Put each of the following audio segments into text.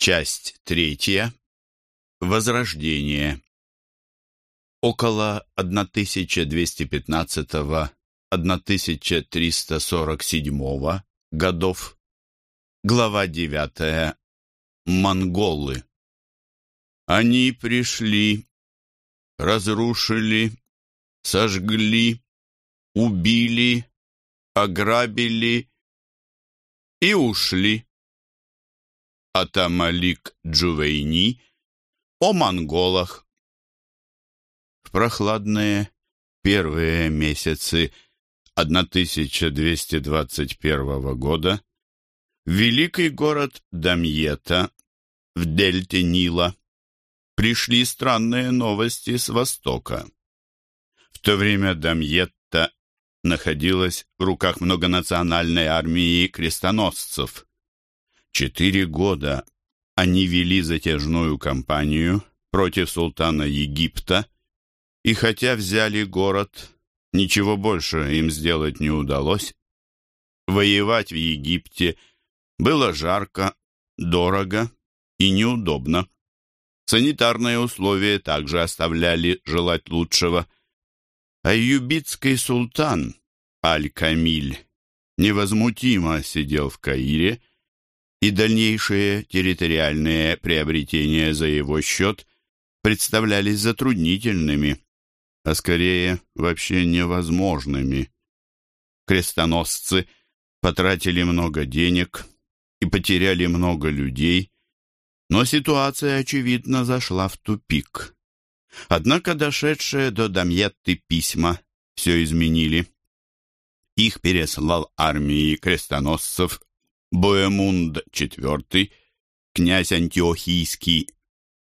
Часть третья. Возрождение. Около 1215-1347 годов. Глава 9. Монголы. Они пришли, разрушили, сожгли, убили, ограбили и ушли. Атамалик Джувейни о монголах. В прохладные первые месяцы 1221 года великий город Дамьета в дельте Нила пришли странные новости с востока. В то время Дамьетта находилась в руках многонациональной армии крестоносцев. Четыре года они вели затяжную кампанию против султана Египта, и хотя взяли город, ничего больше им сделать не удалось. Воевать в Египте было жарко, дорого и неудобно. Санитарные условия также оставляли желать лучшего. А юбитский султан Аль-Камиль невозмутимо сидел в Каире и дальнейшие территориальные приобретения за его счет представлялись затруднительными, а скорее вообще невозможными. Крестоносцы потратили много денег и потеряли много людей, но ситуация, очевидно, зашла в тупик. Однако дошедшие до Дамьетты письма все изменили. Их переслал армии крестоносцев Боемунд IV, князь Антиохийский,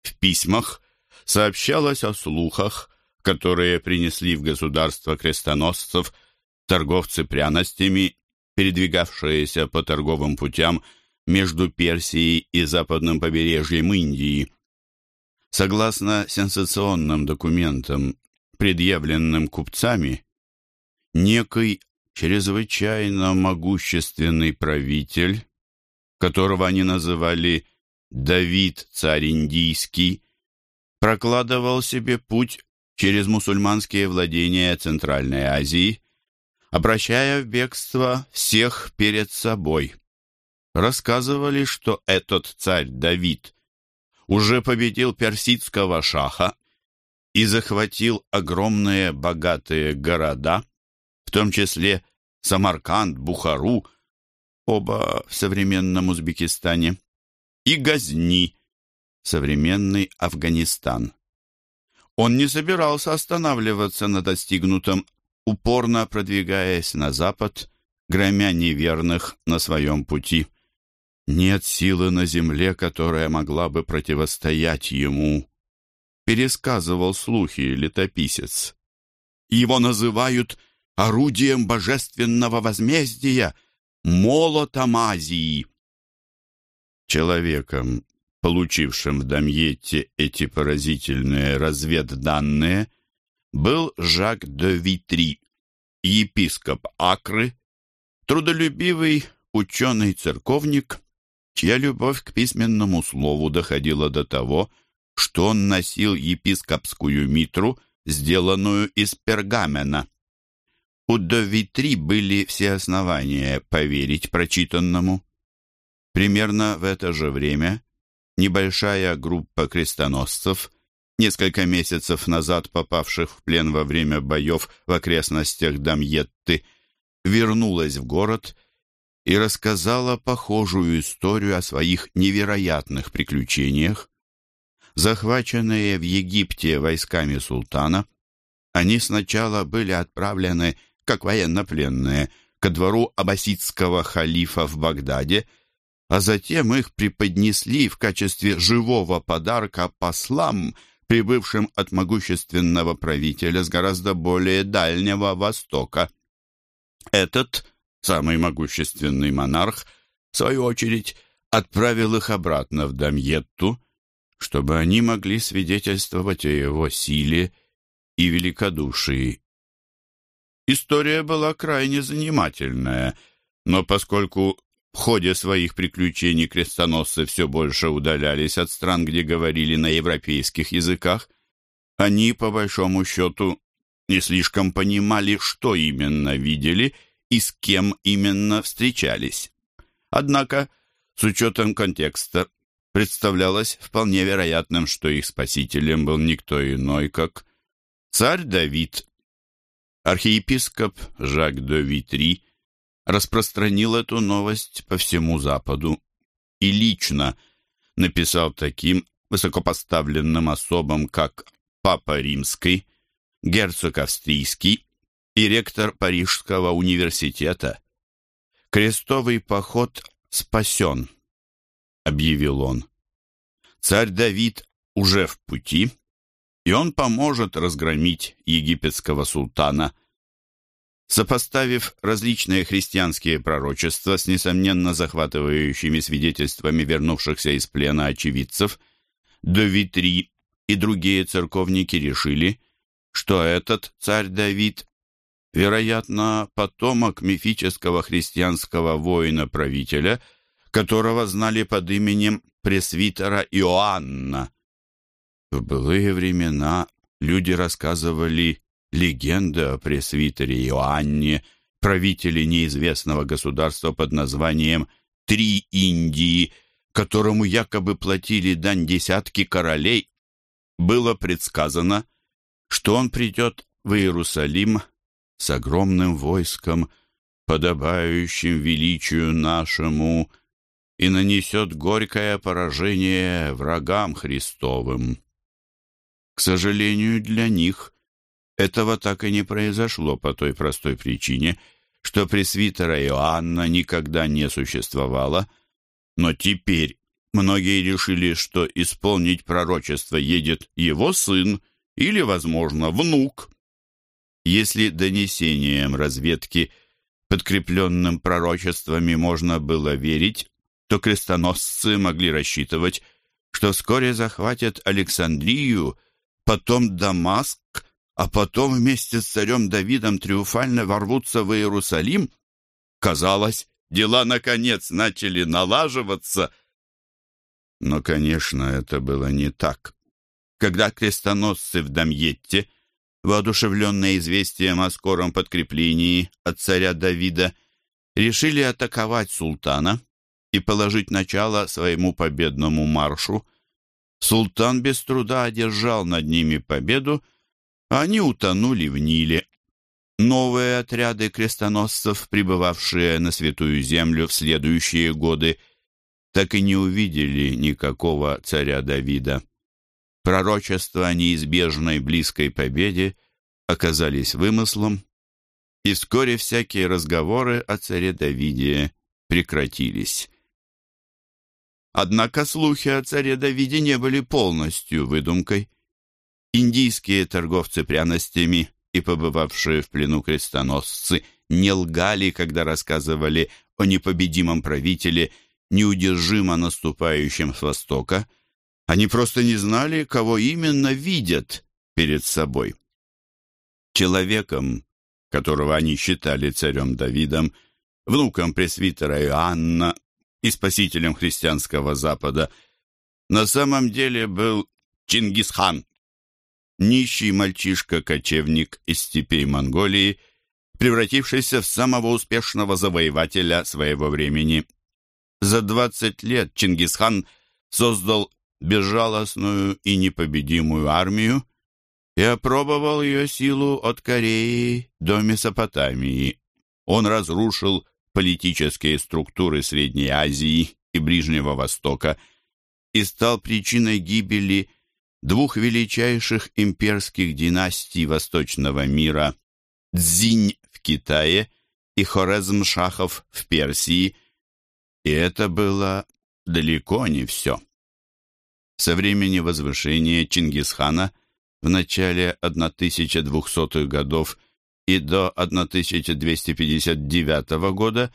в письмах сообщалось о слухах, которые принесли в государство крестоносцев торговцы пряностями, передвигавшиеся по торговым путям между Персией и западным побережьем Индии. Согласно сенсационным документам, предъявленным купцами, некий чрезвычайно могущественный правитель, которого они называли Давид царь индийский, прокладывал себе путь через мусульманские владения Центральной Азии, обращая в бегство всех перед собой. Рассказывали, что этот царь Давид уже победил персидского шаха и захватил огромные богатые города, в том числе Самарканд, Бухару, оба в современном Узбекистане, и Газни, современный Афганистан. Он не собирался останавливаться на достигнутом, упорно продвигаясь на запад, громя неверных на своем пути. Нет силы на земле, которая могла бы противостоять ему, пересказывал слухи летописец. Его называют орудием божественного возмездия, молотом Азии. Человеком, получившим в Дамьете эти поразительные разведданные, был Жак де Витри, епископ Акры, трудолюбивый ученый-церковник, чья любовь к письменному слову доходила до того, что он носил епископскую митру, сделанную из пергамена. У Довитри были все основания поверить прочитанному. Примерно в это же время небольшая группа крестоносцев, несколько месяцев назад попавших в плен во время боев в окрестностях Дамьетты, вернулась в город и рассказала похожую историю о своих невероятных приключениях. Захваченные в Египте войсками султана, они сначала были отправлены как военнопленные, ко двору аббасидского халифа в Багдаде, а затем их преподнесли в качестве живого подарка послам, прибывшим от могущественного правителя с гораздо более дальнего востока. Этот самый могущественный монарх, в свою очередь, отправил их обратно в Дамьетту, чтобы они могли свидетельствовать о его силе и великодушии. История была крайне занимательная, но поскольку в ходе своих приключений крестоносцы все больше удалялись от стран, где говорили на европейских языках. Они, по большому счету, не слишком понимали, что именно видели и с кем именно встречались. Однако, с учетом контекста, представлялось вполне вероятным, что их спасителем был никто иной, как царь Давид. Архиепископ Жак де Витри распространил эту новость по всему Западу и лично написал таким высокопоставленным особам, как Папа Римский, герцог Австрийский и ректор Парижского университета. «Крестовый поход спасен», — объявил он. «Царь Давид уже в пути, и он поможет разгромить египетского султана». Сопоставив различные христианские пророчества с несомненно захватывающими свидетельствами вернувшихся из плена очевидцев, Довитри и другие церковники решили, что этот царь Давид, вероятно, потомок мифического христианского воина-правителя, которого знали под именем пресвитера Иоанна. В былые времена люди рассказывали легенды о пресвитере Иоанне, правителе неизвестного государства под названием «Три Индии», которому якобы платили дань десятки королей, было предсказано, что он придет в Иерусалим с огромным войском, подобающим величию нашему, и нанесет горькое поражение врагам Христовым. К сожалению для них, этого так и не произошло по той простой причине, что пресвитера Иоанна никогда не существовало, но теперь многие решили, что исполнить пророчество едет его сын, или, возможно, внук. Если донесениям разведки, подкрепленным пророчествами, можно было верить, то крестоносцы могли рассчитывать, что вскоре захватят Александрию, потом Дамаск, а потом вместе с царем Давидом триумфально ворвутся в Иерусалим. Казалось, дела наконец начали налаживаться. Но, конечно, это было не так. Когда крестоносцы в Дамьетте, воодушевленные известием о скором подкреплении от царя Давида, решили атаковать султана и положить начало своему победному маршу, султан без труда одержал над ними победу, они утонули в Ниле. Новые отряды крестоносцев, прибывавшие на Святую Землю в следующие годы, так и не увидели никакого царя Давида. Пророчества о неизбежной близкой победе оказались вымыслом, и вскоре всякие разговоры о царе Давиде прекратились. Однако слухи о царе Давиде не были полностью выдумкой. Индийские торговцы пряностями и побывавшие в плену крестоносцы не лгали, когда рассказывали о непобедимом правителе, неудержимо наступающем с востока, они просто не знали, кого именно видят перед собой. Человеком, которого они считали царем Давидом, внуком пресвитера Иоанна и спасителем христианского Запада, на самом деле был Чингисхан, нищий мальчишка-кочевник из степей Монголии, превратившийся в самого успешного завоевателя своего времени. За 20 лет Чингисхан создал безжалостную и непобедимую армию и опробовал ее силу от Кореи до Месопотамии. Он разрушил политические структуры Средней Азии и Ближнего Востока и стал причиной гибели двух величайших имперских династий Восточного мира Цзинь в Китае и Хорезм-Шахов в Персии, и это было далеко не все. Со времени возвышения Чингисхана в начале 1200-х годов и до 1259 года,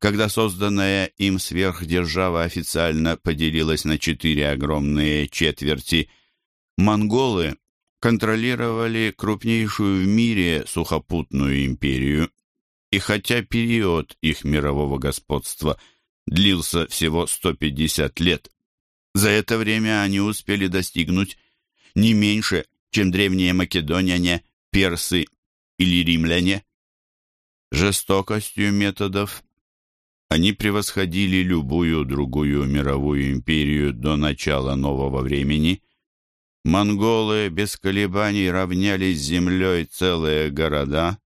когда созданная им сверхдержава официально поделилась на четыре огромные четверти, монголы контролировали крупнейшую в мире сухопутную империю, и хотя период их мирового господства длился всего 150 лет. За это время они успели достигнуть не меньше, чем древние македоняне, персы или римляне. Жестокостью методов они превосходили любую другую мировую империю до начала нового времени. Монголы без колебаний равняли с землей целые города,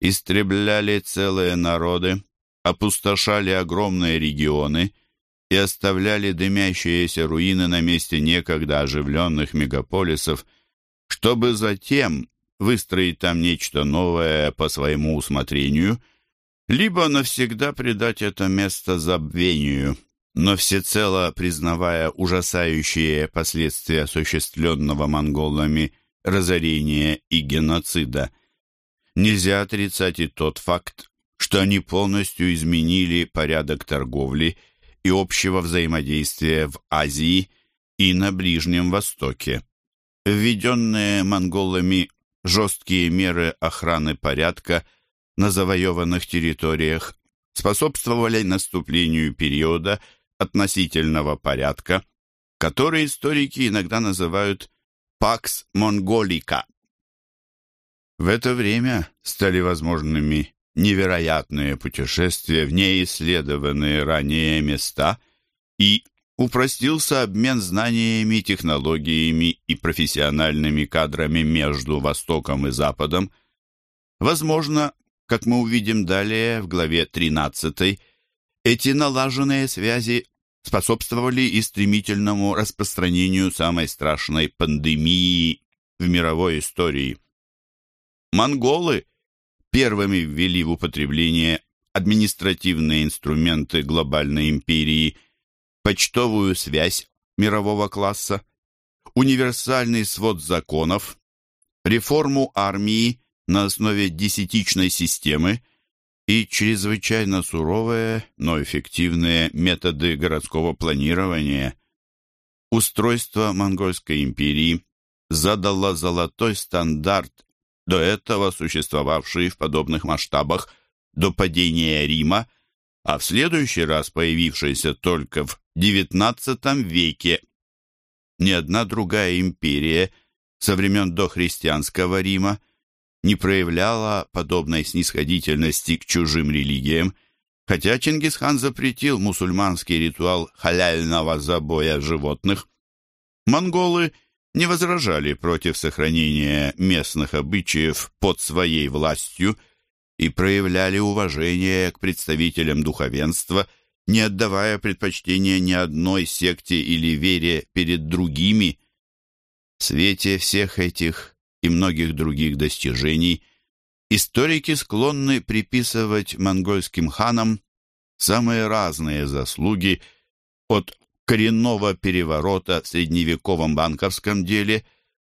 истребляли целые народы, опустошали огромные регионы и оставляли дымящиеся руины на месте некогда оживленных мегаполисов, чтобы затем выстроить там нечто новое по своему усмотрению, либо навсегда предать это место забвению, но всецело признавая ужасающие последствия осуществленного монголами разорения и геноцида. Нельзя отрицать и тот факт, что они полностью изменили порядок торговли и общего взаимодействия в Азии и на Ближнем Востоке. Введенные монголами жесткие меры охраны порядка на завоеванных территориях способствовали наступлению периода относительного порядка, который историки иногда называют «пакс монголика». В это время стали возможными невероятные путешествия в неисследованные ранее места и упростился обмен знаниями, технологиями и профессиональными кадрами между Востоком и Западом. Возможно, как мы увидим далее в главе 13, эти налаженные связи способствовали и стремительному распространению самой страшной пандемии в мировой истории. Монголы первыми ввели в употребление административные инструменты глобальной империи, почтовую связь мирового класса, универсальный свод законов, реформу армии на основе десятичной системы и чрезвычайно суровые, но эффективные методы городского планирования. Устройство Монгольской империи задало золотой стандарт до этого существовавший в подобных масштабах до падения Рима, а в следующий раз появившийся только в XIX веке. Ни одна другая империя со времен дохристианского Рима не проявляла подобной снисходительности к чужим религиям, хотя Чингисхан запретил мусульманский ритуал халяльного забоя животных. Монголы не возражали против сохранения местных обычаев под своей властью и проявляли уважение к представителям духовенства, не отдавая предпочтения ни одной секте или вере перед другими. В свете всех этих и многих других достижений, историки склонны приписывать монгольским ханам самые разные заслуги от коренного переворота в средневековом банковском деле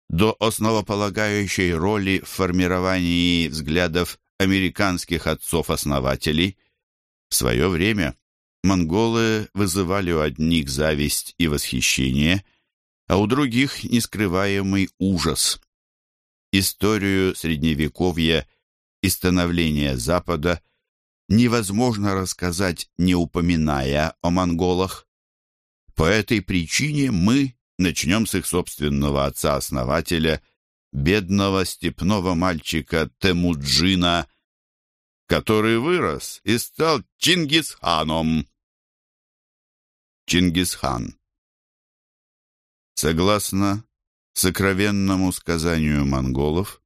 до основополагающей роли в формировании взглядов американских отцов-основателей. В свое время монголы вызывали у одних зависть и восхищение, а у других нескрываемый ужас – Историю Средневековья и становления Запада невозможно рассказать, не упоминая о монголах. По этой причине мы начнем с их собственного отца-основателя, бедного степного мальчика Темуджина, который вырос и стал Чингисханом. Чингисхан Согласно сокровенному сказанию монголов,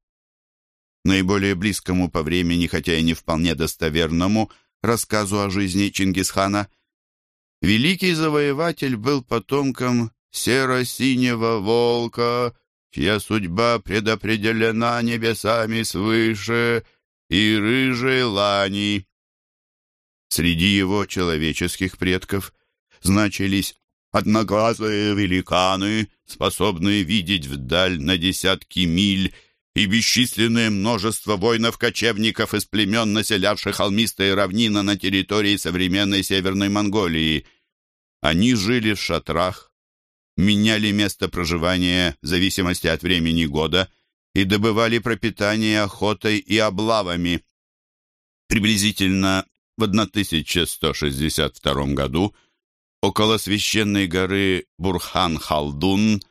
наиболее близкому по времени, хотя и не вполне достоверному, рассказу о жизни Чингисхана, великий завоеватель был потомком серо-синего волка, чья судьба предопределена небесами свыше, и рыжей лани. Среди его человеческих предков значились одноглазые великаны, способные видеть вдаль на десятки миль, и бесчисленное множество воинов-кочевников из племен, населявших холмистые равнины на территории современной Северной Монголии. Они жили в шатрах, меняли место проживания в зависимости от времени года и добывали пропитание охотой и облавами. Приблизительно в 1162 году около священной горы Бурхан-Халдун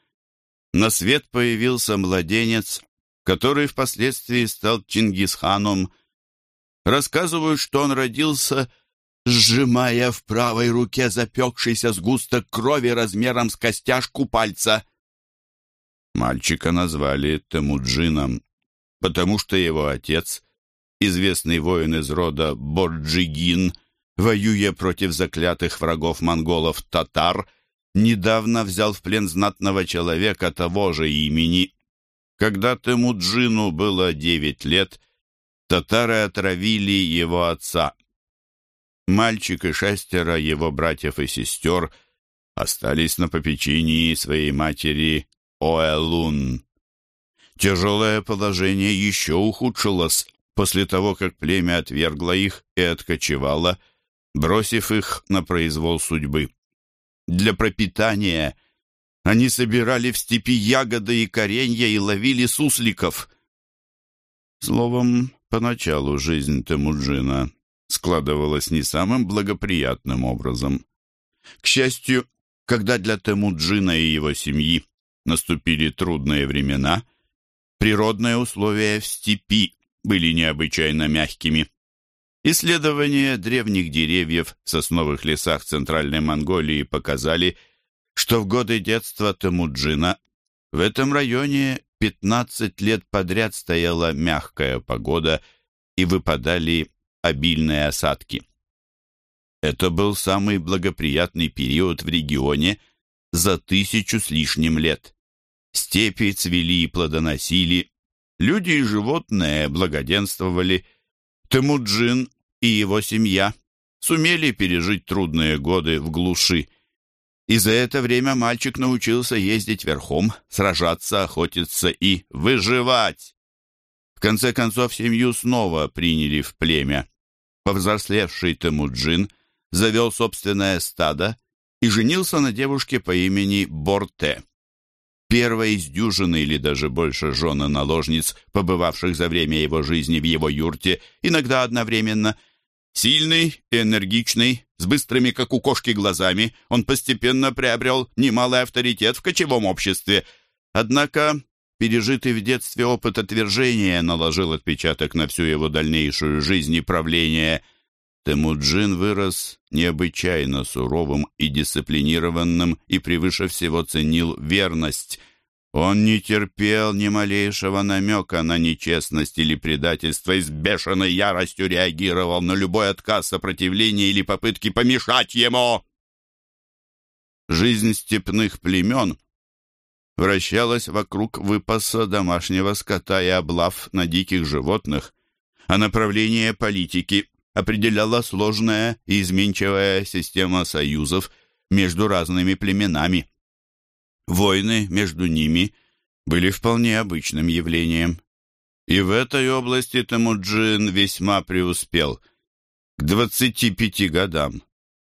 на свет появился младенец, который впоследствии стал Чингисханом. Рассказывают, что он родился, сжимая в правой руке запекшийся сгусток крови размером с костяшку пальца. Мальчика назвали Темуджином, потому что его отец, известный воин из рода Борджигин, воюя против заклятых врагов монголов татар, недавно взял в плен знатного человека того же имени. Когда Темуджину было девять лет, татары отравили его отца. Мальчик и шестеро его братьев и сестер остались на попечении своей матери Оэлун. Тяжелое положение еще ухудшилось после того, как племя отвергло их и откочевало, бросив их на произвол судьбы. Для пропитания они собирали в степи ягоды и коренья и ловили сусликов. Словом, поначалу жизнь Темуджина складывалась не самым благоприятным образом. К счастью, когда для Темуджина и его семьи наступили трудные времена, природные условия в степи были необычайно мягкими. Исследования древних деревьев в сосновых лесах Центральной Монголии показали, что в годы детства Темуджина в этом районе 15 лет подряд стояла мягкая погода и выпадали обильные осадки. Это был самый благоприятный период в регионе за тысячу с лишним лет. Степи цвели и плодоносили, люди и животные благоденствовали. Темуджин и его семья сумели пережить трудные годы в глуши. И за это время мальчик научился ездить верхом, сражаться, охотиться и выживать. В конце концов, семью снова приняли в племя. Повзрослевший Темуджин завел собственное стадо и женился на девушке по имени Борте. Первая из дюжины или даже больше жены наложниц, побывавших за время его жизни в его юрте, иногда одновременно. Сильный энергичный, с быстрыми, как у кошки, глазами, он постепенно приобрел немалый авторитет в кочевом обществе. Однако пережитый в детстве опыт отвержения наложил отпечаток на всю его дальнейшую жизнь и правление – Темуджин вырос необычайно суровым и дисциплинированным и превыше всего ценил верность. Он не терпел ни малейшего намека на нечестность или предательство и с бешеной яростью реагировал на любой отказ сопротивления или попытки помешать ему. Жизнь степных племен вращалась вокруг выпаса домашнего скота и облав на диких животных, а направление политики определяла сложная и изменчивая система союзов между разными племенами. Войны между ними были вполне обычным явлением. И в этой области Темуджин весьма преуспел. К 25 годам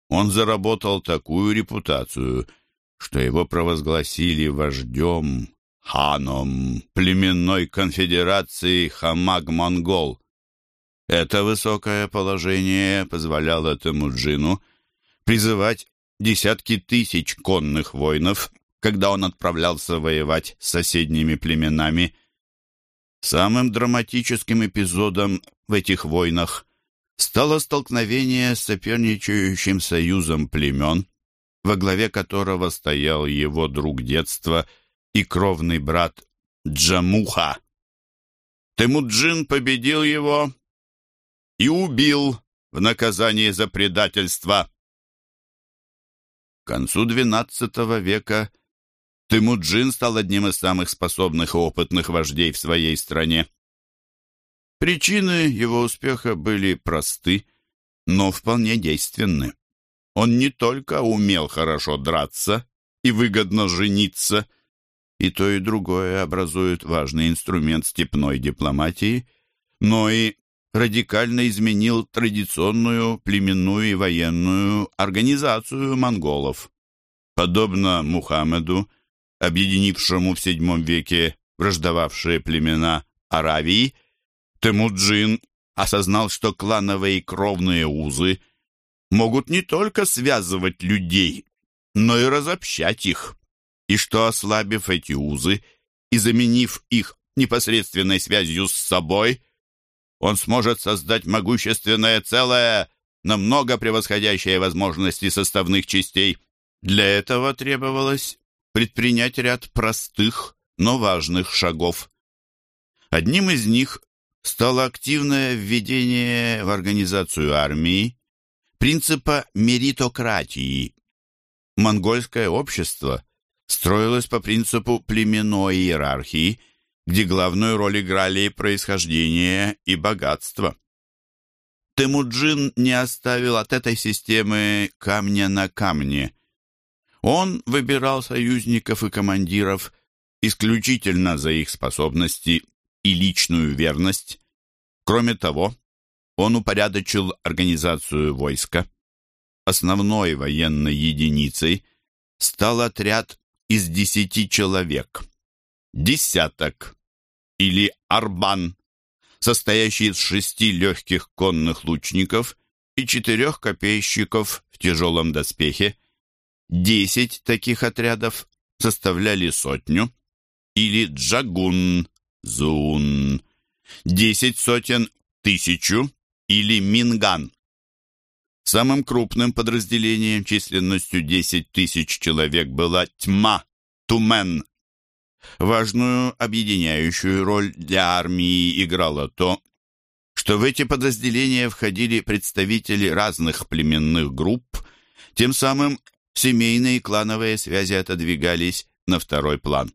он заработал такую репутацию, что его провозгласили вождем, ханом племенной конфедерации Хамаг-Монгол. Это высокое положение позволяло Темуджину призывать десятки тысяч конных воинов, когда он отправлялся воевать с соседними племенами. Самым драматическим эпизодом в этих войнах стало столкновение с соперничающим союзом племен, во главе которого стоял его друг детства и кровный брат Джамуха. Темуджин победил его и убил в наказание за предательство. К концу XII века Тимуджин стал одним из самых способных и опытных вождей в своей стране. Причины его успеха были просты, но вполне действенны. Он не только умел хорошо драться и выгодно жениться, и то и другое образует важный инструмент степной дипломатии, но и радикально изменил традиционную племенную и военную организацию монголов. Подобно Мухаммеду, объединившему в VII веке враждовавшие племена Аравии, Темуджин осознал, что клановые кровные узы могут не только связывать людей, но и разобщать их, и что, ослабив эти узы и заменив их непосредственной связью с собой, он сможет создать могущественное целое, намного превосходящее возможности составных частей. Для этого требовалось предпринять ряд простых, но важных шагов. Одним из них стало активное введение в организацию армии принципа меритократии. Монгольское общество строилось по принципу племенной иерархии, где главную роль играли происхождение и богатство. Темуджин не оставил от этой системы камня на камне. Он выбирал союзников и командиров исключительно за их способности и личную верность. Кроме того, он упорядочил организацию войска. Основной военной единицей стал отряд из десяти человек. Десяток или арбан, состоящий из шести легких конных лучников и четырех копейщиков в тяжелом доспехе. Десять таких отрядов составляли сотню, или джагун, зун, десять сотен тысячу или минган. Самым крупным подразделением численностью 10 тысяч человек была тьма, тумен. Важную объединяющую роль для армии играло то, что в эти подразделения входили представители разных племенных групп, тем самым семейные и клановые связи отодвигались на второй план.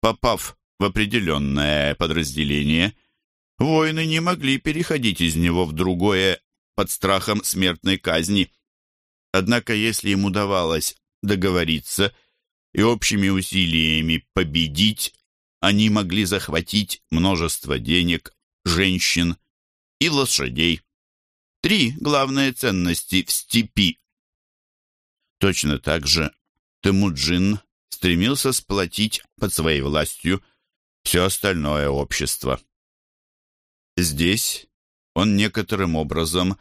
Попав в определенное подразделение, воины не могли переходить из него в другое под страхом смертной казни. Однако, если им удавалось договориться и общими усилиями победить, они могли захватить множество денег, женщин и лошадей. Три главные ценности в степи. Точно так же Темуджин стремился сплотить под своей властью все остальное общество. Здесь он некоторым образом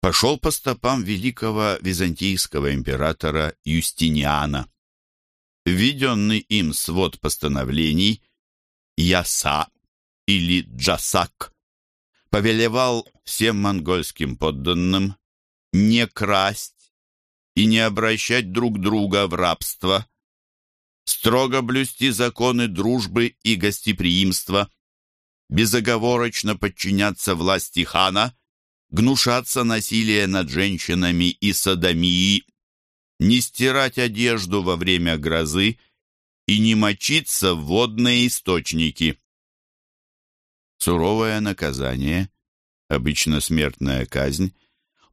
пошел по стопам великого византийского императора Юстиниана. Введенный им свод постановлений Яса или Джасак повелевал всем монгольским подданным не красть и не обращать друг друга в рабство, строго блюсти законы дружбы и гостеприимства, безоговорочно подчиняться власти хана, гнушаться насилия над женщинами и садомии, не стирать одежду во время грозы и не мочиться в водные источники. Суровое наказание, обычно смертная казнь,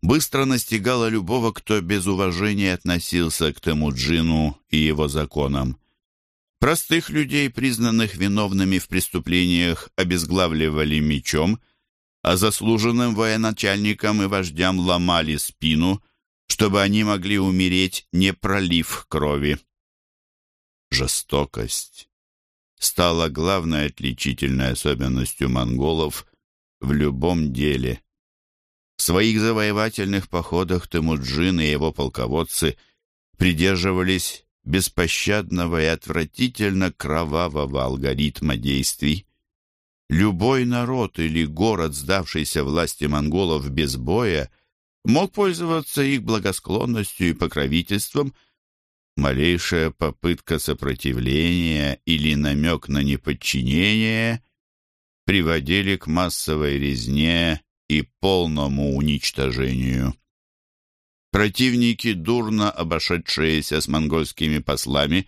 быстро настигало любого, кто без уважения относился к Темуджину и его законам. Простых людей, признанных виновными в преступлениях, обезглавливали мечом, а заслуженным военачальникам и вождям ломали спину, чтобы они могли умереть, не пролив крови. Жестокость стала главной отличительной особенностью монголов в любом деле. В своих завоевательных походах Темуджин и его полководцы придерживались беспощадного и отвратительно кровавого алгоритма действий. Любой народ или город, сдавшийся власти монголов без боя, мог пользоваться их благосклонностью и покровительством. Малейшая попытка сопротивления или намек на неподчинение приводили к массовой резне и полному уничтожению. Противники, дурно обошедшиеся с монгольскими послами,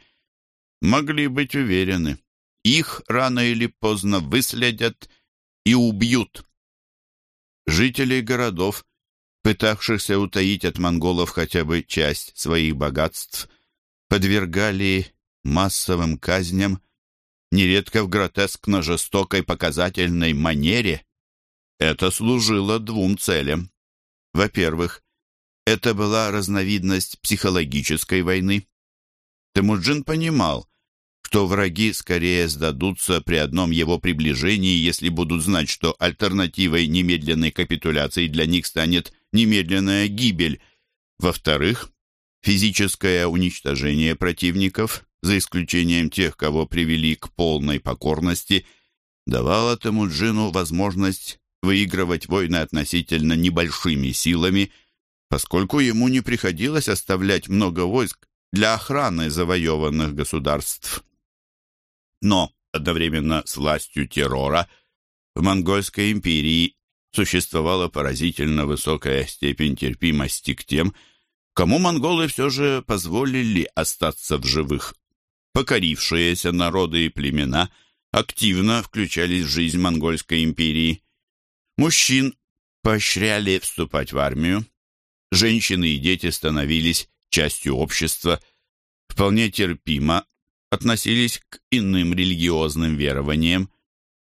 могли быть уверены, их рано или поздно выследят и убьют. Жителей городов, пытавшихся утаить от монголов хотя бы часть своих богатств, подвергали массовым казням, нередко в гротескно жестокой показательной манере. Это служило двум целям. Во-первых, это была разновидность психологической войны. Темуджин понимал, что враги скорее сдадутся при одном его приближении, если будут знать, что альтернативой немедленной капитуляции для них станет немедленная гибель. Во-вторых, физическое уничтожение противников, за исключением тех, кого привели к полной покорности, давало Темуджину возможность выигрывать войны относительно небольшими силами, поскольку ему не приходилось оставлять много войск для охраны завоеванных государств. Но одновременно с властью террора в Монгольской империи существовала поразительно высокая степень терпимости к тем, кому монголы все же позволили остаться в живых. Покорившиеся народы и племена активно включались в жизнь Монгольской империи. Мужчин поощряли вступать в армию, женщины и дети становились частью общества, вполне терпимо относились к иным религиозным верованиям.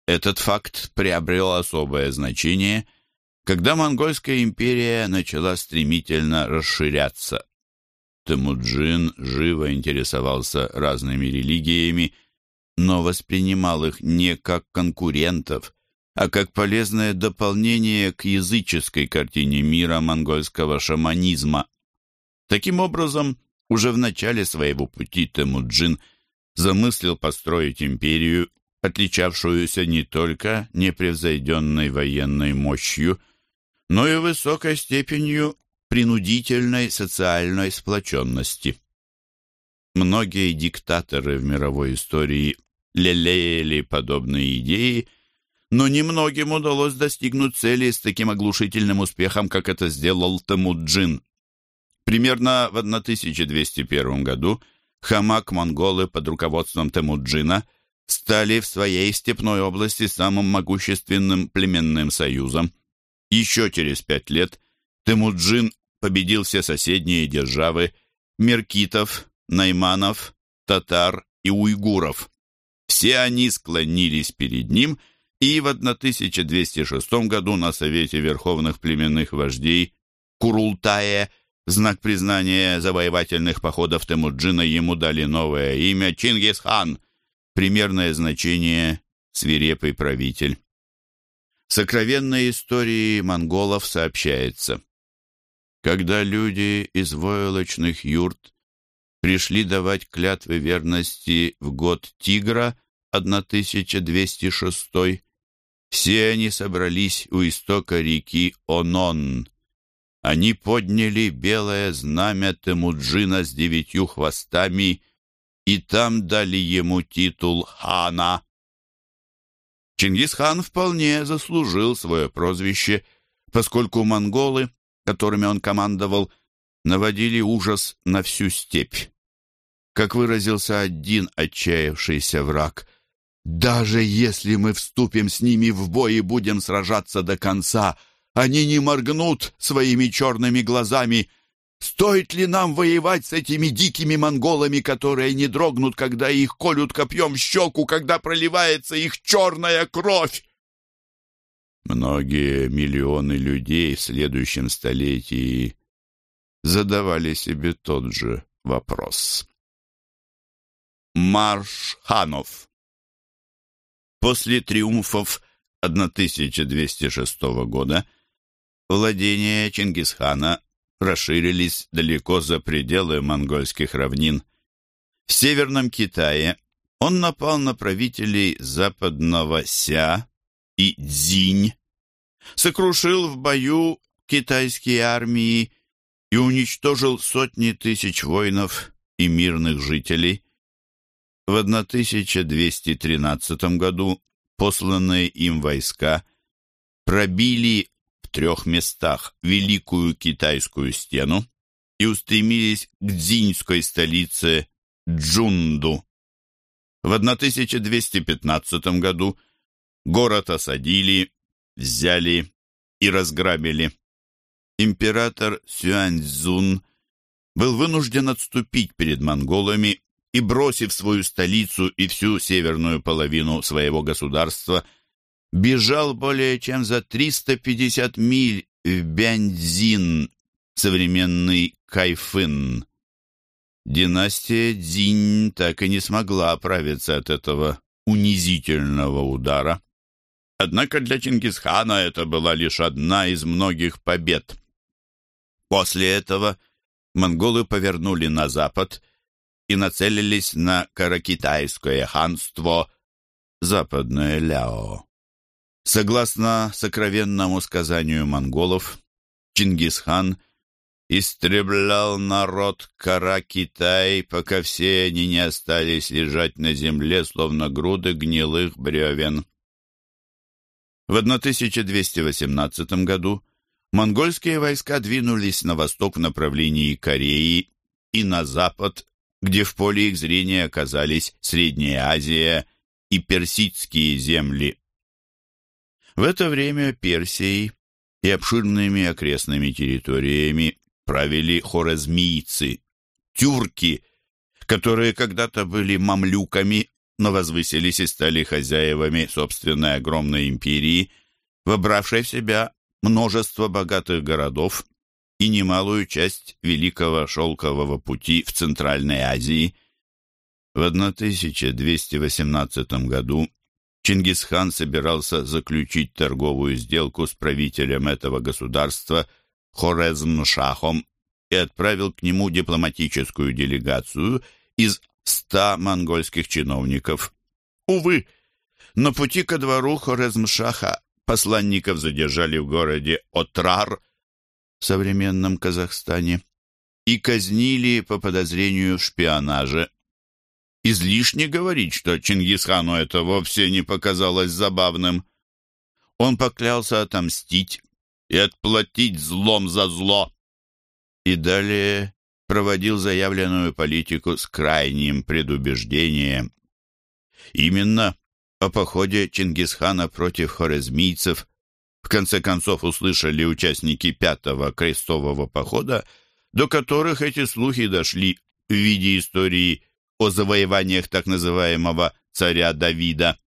Этот факт приобрел особое значение, когда Монгольская империя начала стремительно расширяться. Темуджин живо интересовался разными религиями, но воспринимал их не как конкурентов, а как полезное дополнение к языческой картине мира монгольского шаманизма. Таким образом, уже в начале своего пути Темуджин замыслил построить империю, отличавшуюся не только непревзойденной военной мощью, но и высокой степенью принудительной социальной сплоченности. Многие диктаторы в мировой истории лелеяли подобные идеи, но немногим удалось достигнуть цели с таким оглушительным успехом, как это сделал Темуджин. Примерно в 1201 году хамак-монголы под руководством Темуджина стали в своей степной области самым могущественным племенным союзом. Еще через пять лет Темуджин победил все соседние державы меркитов, найманов, татар и уйгуров. Все они склонились перед ним, и в 1206 году на Совете Верховных племенных вождей Курултае – знак признания завоевательных походов Темуджина ему дали новое имя Чингисхан, примерное значение «свирепый правитель». В сокровенной истории монголов сообщается, когда люди из войлочных юрт пришли давать клятвы верности в год Тигра 1206, все они собрались у истока реки Онон, они подняли белое знамя Темуджина с девятью хвостами и там дали ему титул хана. Чингисхан вполне заслужил свое прозвище, поскольку монголы, которыми он командовал, наводили ужас на всю степь. Как выразился один отчаявшийся враг, «Даже если мы вступим с ними в бой и будем сражаться до конца», они не моргнут своими черными глазами. Стоит ли нам воевать с этими дикими монголами, которые не дрогнут, когда их колют копьем в щеку, когда проливается их черная кровь? Многие миллионы людей в следующем столетии задавали себе тот же вопрос. Марш ханов После триумфов 1206 года Владения Чингисхана расширились далеко за пределы монгольских равнин. В Северном Китае он напал на правителей западного Ся и Цзинь, сокрушил в бою китайские армии и уничтожил сотни тысяч воинов и мирных жителей. В 1213 году посланные им войска пробили трех местах Великую Китайскую стену и устремились к дзиньской столице Джунду. В 1215 году город осадили, взяли и разграбили. Император Сюаньцзун был вынужден отступить перед монголами и, бросив свою столицу и всю северную половину своего государства, бежал более чем за 350 миль в Бяньцзин, современный Кайфын. Династия Дзинь так и не смогла оправиться от этого унизительного удара. Однако для Чингисхана это была лишь одна из многих побед. После этого монголы повернули на запад и нацелились на Каракитайское ханство Западное Ляо. Согласно сокровенному сказанию монголов, Чингисхан истреблял народ Кара-Китай, пока все они не остались лежать на земле, словно груды гнилых бревен. В 1218 году монгольские войска двинулись на восток в направлении Кореи и на запад, где в поле их зрения оказались Средняя Азия и персидские земли. В это время Персией и обширными окрестными территориями правили хорезмийцы, тюрки, которые когда-то были мамлюками, но возвысились и стали хозяевами собственной огромной империи, вобравшей в себя множество богатых городов и немалую часть Великого Шелкового пути в Центральной Азии. В 1218 году Чингисхан собирался заключить торговую сделку с правителем этого государства Хорезм-Шахом и отправил к нему дипломатическую делегацию из ста монгольских чиновников. Увы, на пути ко двору Хорезмшаха посланников задержали в городе Отрар в современном Казахстане и казнили по подозрению в шпионаже. Излишне говорить, что Чингисхану это вовсе не показалось забавным. Он поклялся отомстить и отплатить злом за зло. И далее проводил заявленную политику с крайним предубеждением. Именно о походе Чингисхана против хорезмийцев в конце концов услышали участники пятого крестового похода, до которых эти слухи дошли в виде истории о завоеваниях так называемого царя Давида.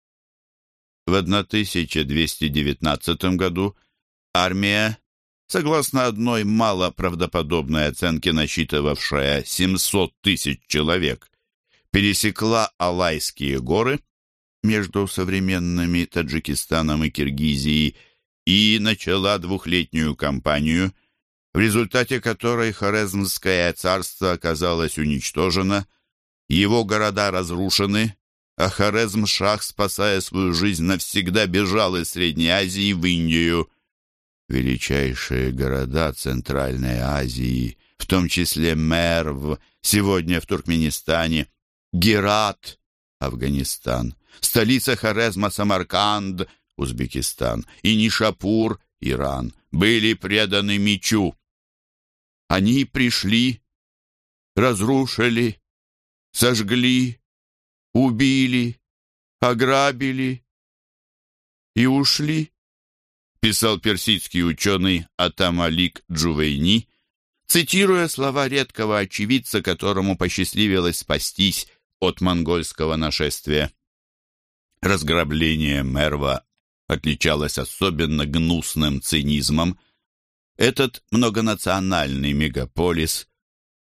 В 1219 году армия согласно одной малоправдоподобной оценке, насчитывавшая 700 тысяч человек, пересекла Алайские горы между современными Таджикистаном и Киргизией и начала двухлетнюю кампанию, в результате которой Хорезмское царство оказалось уничтожено, его города разрушены, а Хорезм-Шах, спасая свою жизнь, навсегда бежал из Средней Азии в Индию – величайшие города Центральной Азии, в том числе Мерв, сегодня в Туркменистане, Герат, Афганистан, столица Хорезма Самарканд, Узбекистан и Нишапур, Иран, были преданы мечу. Они пришли, разрушили, сожгли, убили, ограбили и ушли писал персидский ученый Атамалик Джувейни, цитируя слова редкого очевидца, которому посчастливилось спастись от монгольского нашествия. Разграбление Мерва отличалось особенно гнусным цинизмом. Этот многонациональный мегаполис,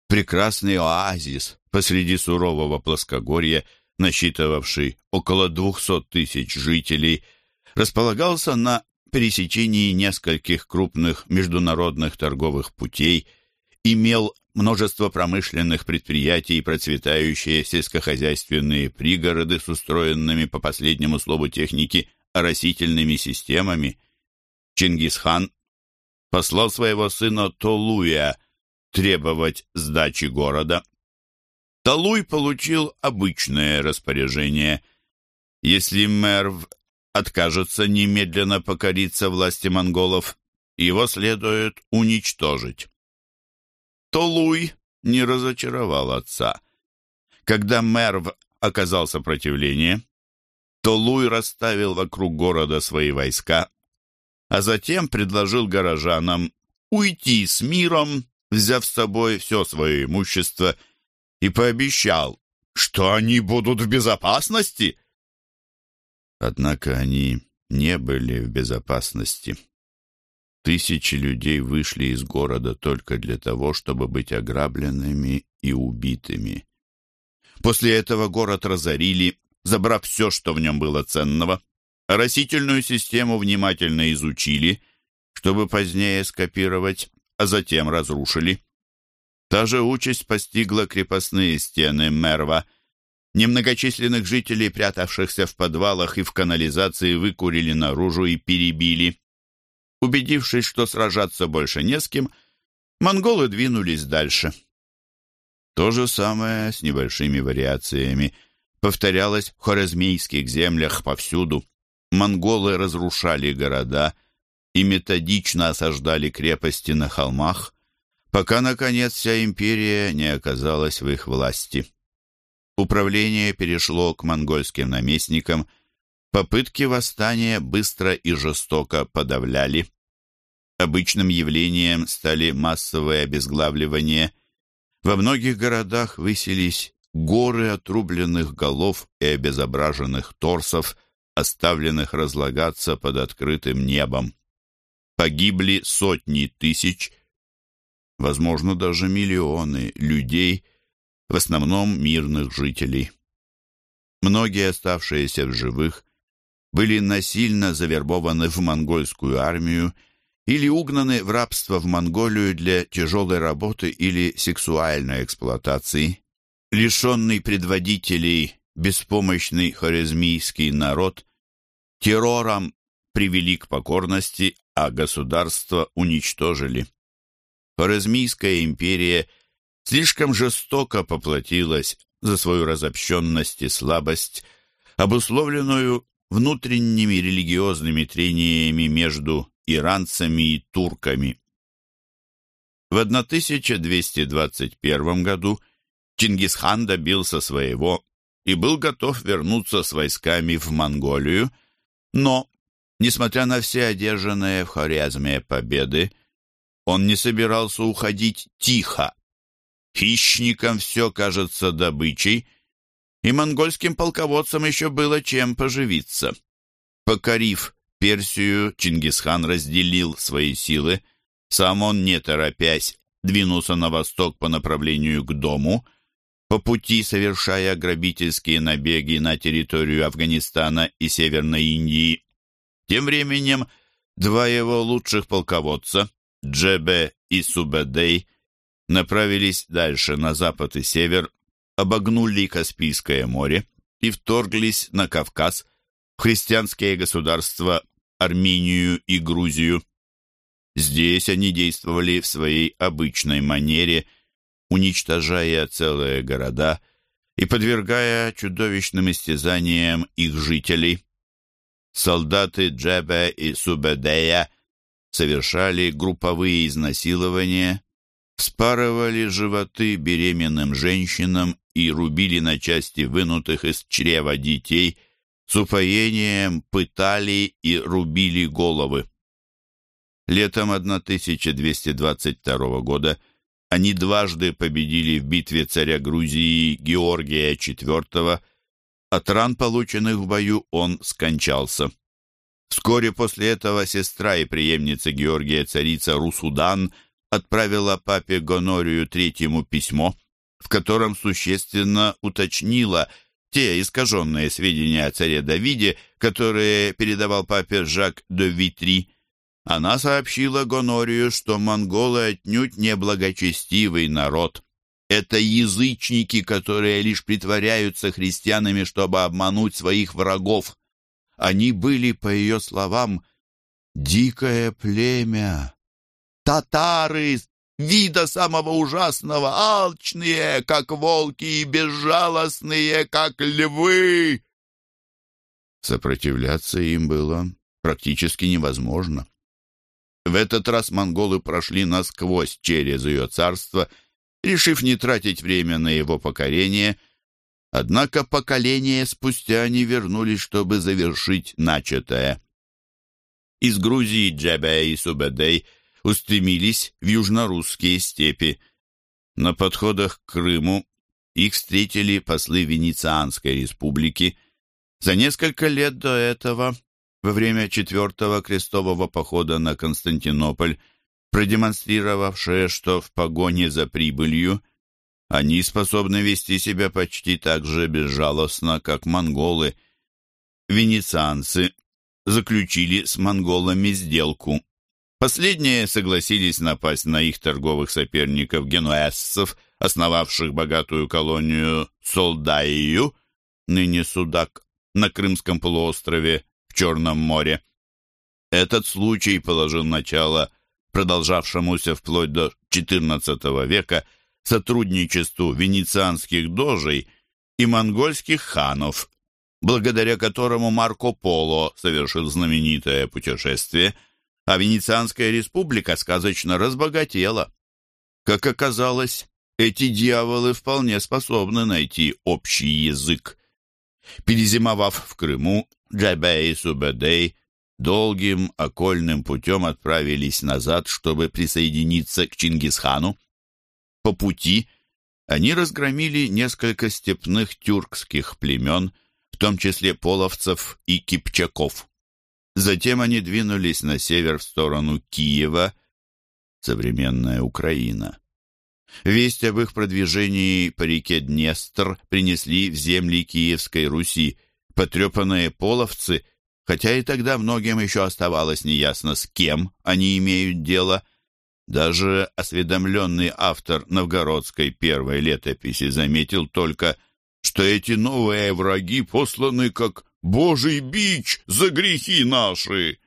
прекрасный оазис посреди сурового плоскогорья, насчитывавший около двухсот тысяч жителей, располагался на пересечении нескольких крупных международных торговых путей, имел множество промышленных предприятий и процветающие сельскохозяйственные пригороды с устроенными по последнему слову техники оросительными системами. Чингисхан послал своего сына Толуя требовать сдачи города. Толуй получил обычное распоряжение. Если Мерв откажется немедленно покориться власти монголов, его следует уничтожить. Толуй не разочаровал отца. Когда Мерв оказал сопротивление, Толуй расставил вокруг города свои войска, а затем предложил горожанам уйти с миром, взяв с собой все свое имущество, и пообещал, что они будут в безопасности. Однако они не были в безопасности. Тысячи людей вышли из города только для того, чтобы быть ограбленными и убитыми. После этого город разорили, забрав все, что в нем было ценного. Растительную систему внимательно изучили, чтобы позднее скопировать, а затем разрушили. Та же участь постигла крепостные стены Мерва. Немногочисленных жителей, прятавшихся в подвалах и в канализации, выкурили наружу и перебили. Убедившись, что сражаться больше не с кем, монголы двинулись дальше. То же самое с небольшими вариациями повторялось в хорезмийских землях повсюду. Монголы разрушали города и методично осаждали крепости на холмах, пока, наконец, вся империя не оказалась в их власти. Управление перешло к монгольским наместникам, попытки восстания быстро и жестоко подавляли. Обычным явлением стали массовые обезглавливания – во многих городах высились горы отрубленных голов и обезображенных торсов, оставленных разлагаться под открытым небом. Погибли сотни тысяч, возможно, даже миллионы людей, в основном мирных жителей. Многие оставшиеся в живых были насильно завербованы в монгольскую армию или угнаны в рабство в Монголию для тяжелой работы или сексуальной эксплуатации. Лишенный предводителей беспомощный хорезмийский народ террором привели к покорности, а государство уничтожили. Хорезмийская империя слишком жестоко поплатилась за свою разобщенность и слабость, обусловленную внутренними религиозными трениями между иранцами и турками. В 1221 году Чингисхан добился своего и был готов вернуться с войсками в Монголию, но, несмотря на все одержанные в Хорезме победы, он не собирался уходить тихо. Хищникам все кажется добычей, и монгольским полководцам еще было чем поживиться. Покорив Персию Чингисхан разделил свои силы. Сам он, не торопясь, двинулся на восток по направлению к дому, по пути совершая грабительские набеги на территорию Афганистана и Северной Индии. Тем временем два его лучших полководца, Джебе и Субедей, направились дальше на запад и север, обогнули Каспийское море и вторглись на Кавказ, в христианские государства Армению и Грузию. Здесь они действовали в своей обычной манере, уничтожая целые города и подвергая чудовищным истязаниям их жителей. Солдаты Джебе и Субедея совершали групповые изнасилования, спарывали животы беременным женщинам и рубили на части вынутых из чрева детей – с упоением пытали и рубили головы. Летом 1222 года они дважды победили в битве царя Грузии Георгия IV. От ран, полученных в бою, он скончался. Вскоре после этого сестра и преемница Георгия царица Русудан отправила папе Гонорию Третьему письмо, в котором существенно уточнила – те искаженные сведения о царе Давиде, которые передавал папе Жак де Витри, она сообщила Гонорию, что монголы отнюдь не благочестивый народ. Это язычники, которые лишь притворяются христианами, чтобы обмануть своих врагов. Они были, по ее словам, дикое племя. Татары вида самого ужасного, алчные, как волки, и безжалостные, как львы. Сопротивляться им было практически невозможно. В этот раз монголы прошли насквозь через ее царство, решив не тратить время на его покорение, однако поколение спустя они вернулись, чтобы завершить начатое. Из Грузии Джебе и Субедей – устремились в южнорусские степи. На подходах к Крыму их встретили послы Венецианской республики. За несколько лет до этого, во время четвертого крестового похода на Константинополь, продемонстрировавшие, что в погоне за прибылью Они способны вести себя почти так же безжалостно, как монголы. Венецианцы заключили с монголами сделку. Последние согласились напасть на их торговых соперников генуэзцев, основавших богатую колонию Солдаию, ныне Судак, на Крымском полуострове в Черном море. Этот случай положил начало продолжавшемуся вплоть до XIV века сотрудничеству венецианских дожей и монгольских ханов, благодаря которому Марко Поло совершил знаменитое путешествие, а Венецианская республика сказочно разбогатела. Как оказалось, эти дьяволы вполне способны найти общий язык. Перезимовав в Крыму, Джабей и Субедей долгим окольным путем отправились назад, чтобы присоединиться к Чингисхану. По пути они разгромили несколько степных тюркских племен, в том числе половцев и кипчаков. Затем они двинулись на север в сторону Киева, современная Украина. Весть об их продвижении по реке Днестр принесли в земли Киевской Руси потрепанные половцы, хотя и тогда многим еще оставалось неясно, с кем они имеют дело. Даже осведомленный автор новгородской первой летописи заметил только, что эти новые враги посланы как «Божий бич за грехи наши!»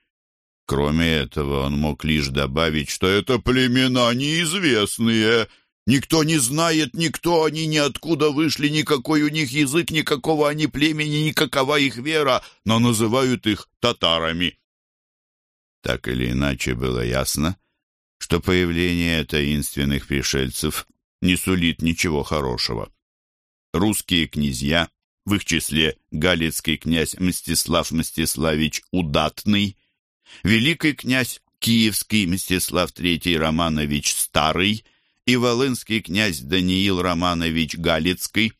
Кроме этого, он мог лишь добавить, что это племена неизвестные — Никто не знает, никто они ниоткуда вышли, никакой у них язык, никакого они племени, никакова их вера, но называют их татарами. Так или иначе было ясно, что появление таинственных пришельцев не сулит ничего хорошего. Русские князья, в их числе галицкий князь Мстислав Мстиславич Удатный, великий князь Киевский Мстислав III Романович Старый – и волынский князь Даниил Романович Галицкий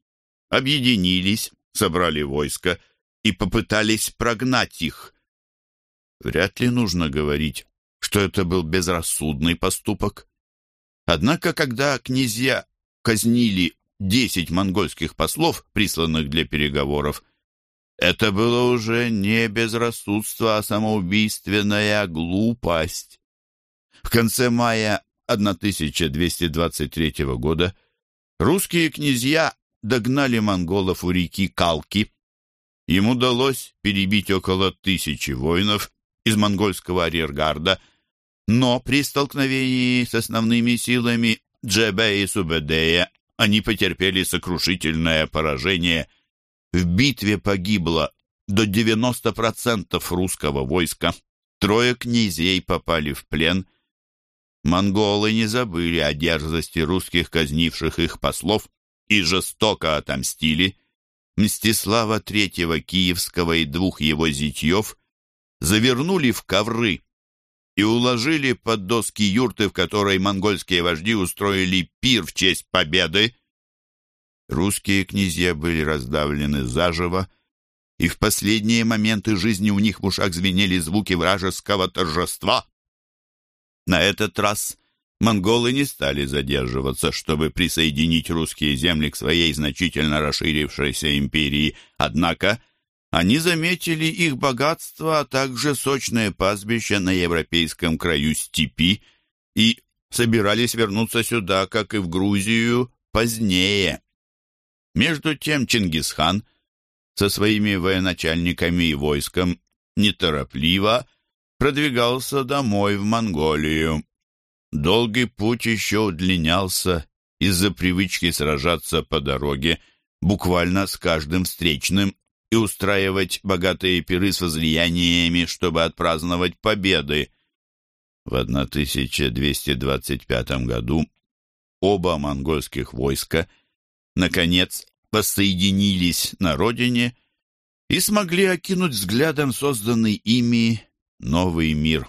объединились, собрали войско и попытались прогнать их. Вряд ли нужно говорить, что это был безрассудный поступок. Однако, когда князья казнили десять монгольских послов, присланных для переговоров, это было уже не безрассудство, а самоубийственная глупость. В конце мая 1223 года русские князья догнали монголов у реки Калки. Им удалось перебить около тысячи воинов из монгольского арьергарда, но при столкновении с основными силами Джебе и Субедея они потерпели сокрушительное поражение. В битве погибло до 90% русского войска. Трое князей попали в плен – Монголы не забыли о дерзости русских, казнивших их послов, и жестоко отомстили. Мстислава Третьего Киевского и двух его зятьев завернули в ковры и уложили под доски юрты, в которой монгольские вожди устроили пир в честь победы. Русские князья были раздавлены заживо, и в последние моменты жизни у них в ушах звенели звуки вражеского торжества. На этот раз монголы не стали задерживаться, чтобы присоединить русские земли к своей значительно расширившейся империи, однако они заметили их богатство, а также сочное пастбище на европейском краю степи и собирались вернуться сюда, как и в Грузию, позднее. Между тем Чингисхан со своими военачальниками и войском неторопливо продвигался домой в Монголию. Долгий путь еще удлинялся из-за привычки сражаться по дороге буквально с каждым встречным и устраивать богатые пиры с возлияниями, чтобы отпраздновать победы. В 1225 году оба монгольских войска наконец воссоединились на родине и смогли окинуть взглядом созданный ими новый мир.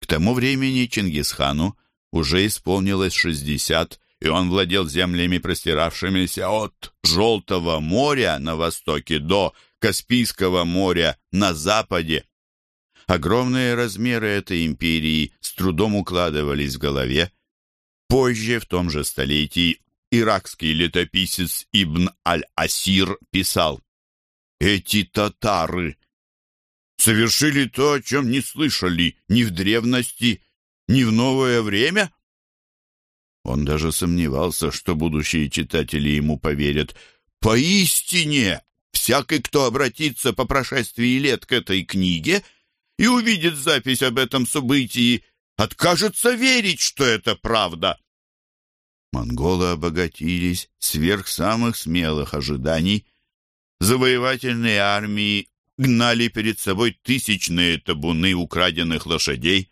К тому времени Чингисхану уже исполнилось шестьдесят, и он владел землями, простиравшимися от Желтого моря на востоке до Каспийского моря на западе. Огромные размеры этой империи с трудом укладывались в голове. Позже, в том же столетии, иракский летописец Ибн Аль-Асир писал, «Эти татары совершили то, о чем не слышали ни в древности, ни в новое время?» Он даже сомневался, что будущие читатели ему поверят. «Поистине, всякий, кто обратится по прошествии лет к этой книге и увидит запись об этом событии, откажется верить, что это правда». Монголы обогатились сверх самых смелых ожиданий. Завоевательные армии гнали перед собой тысячные табуны украденных лошадей.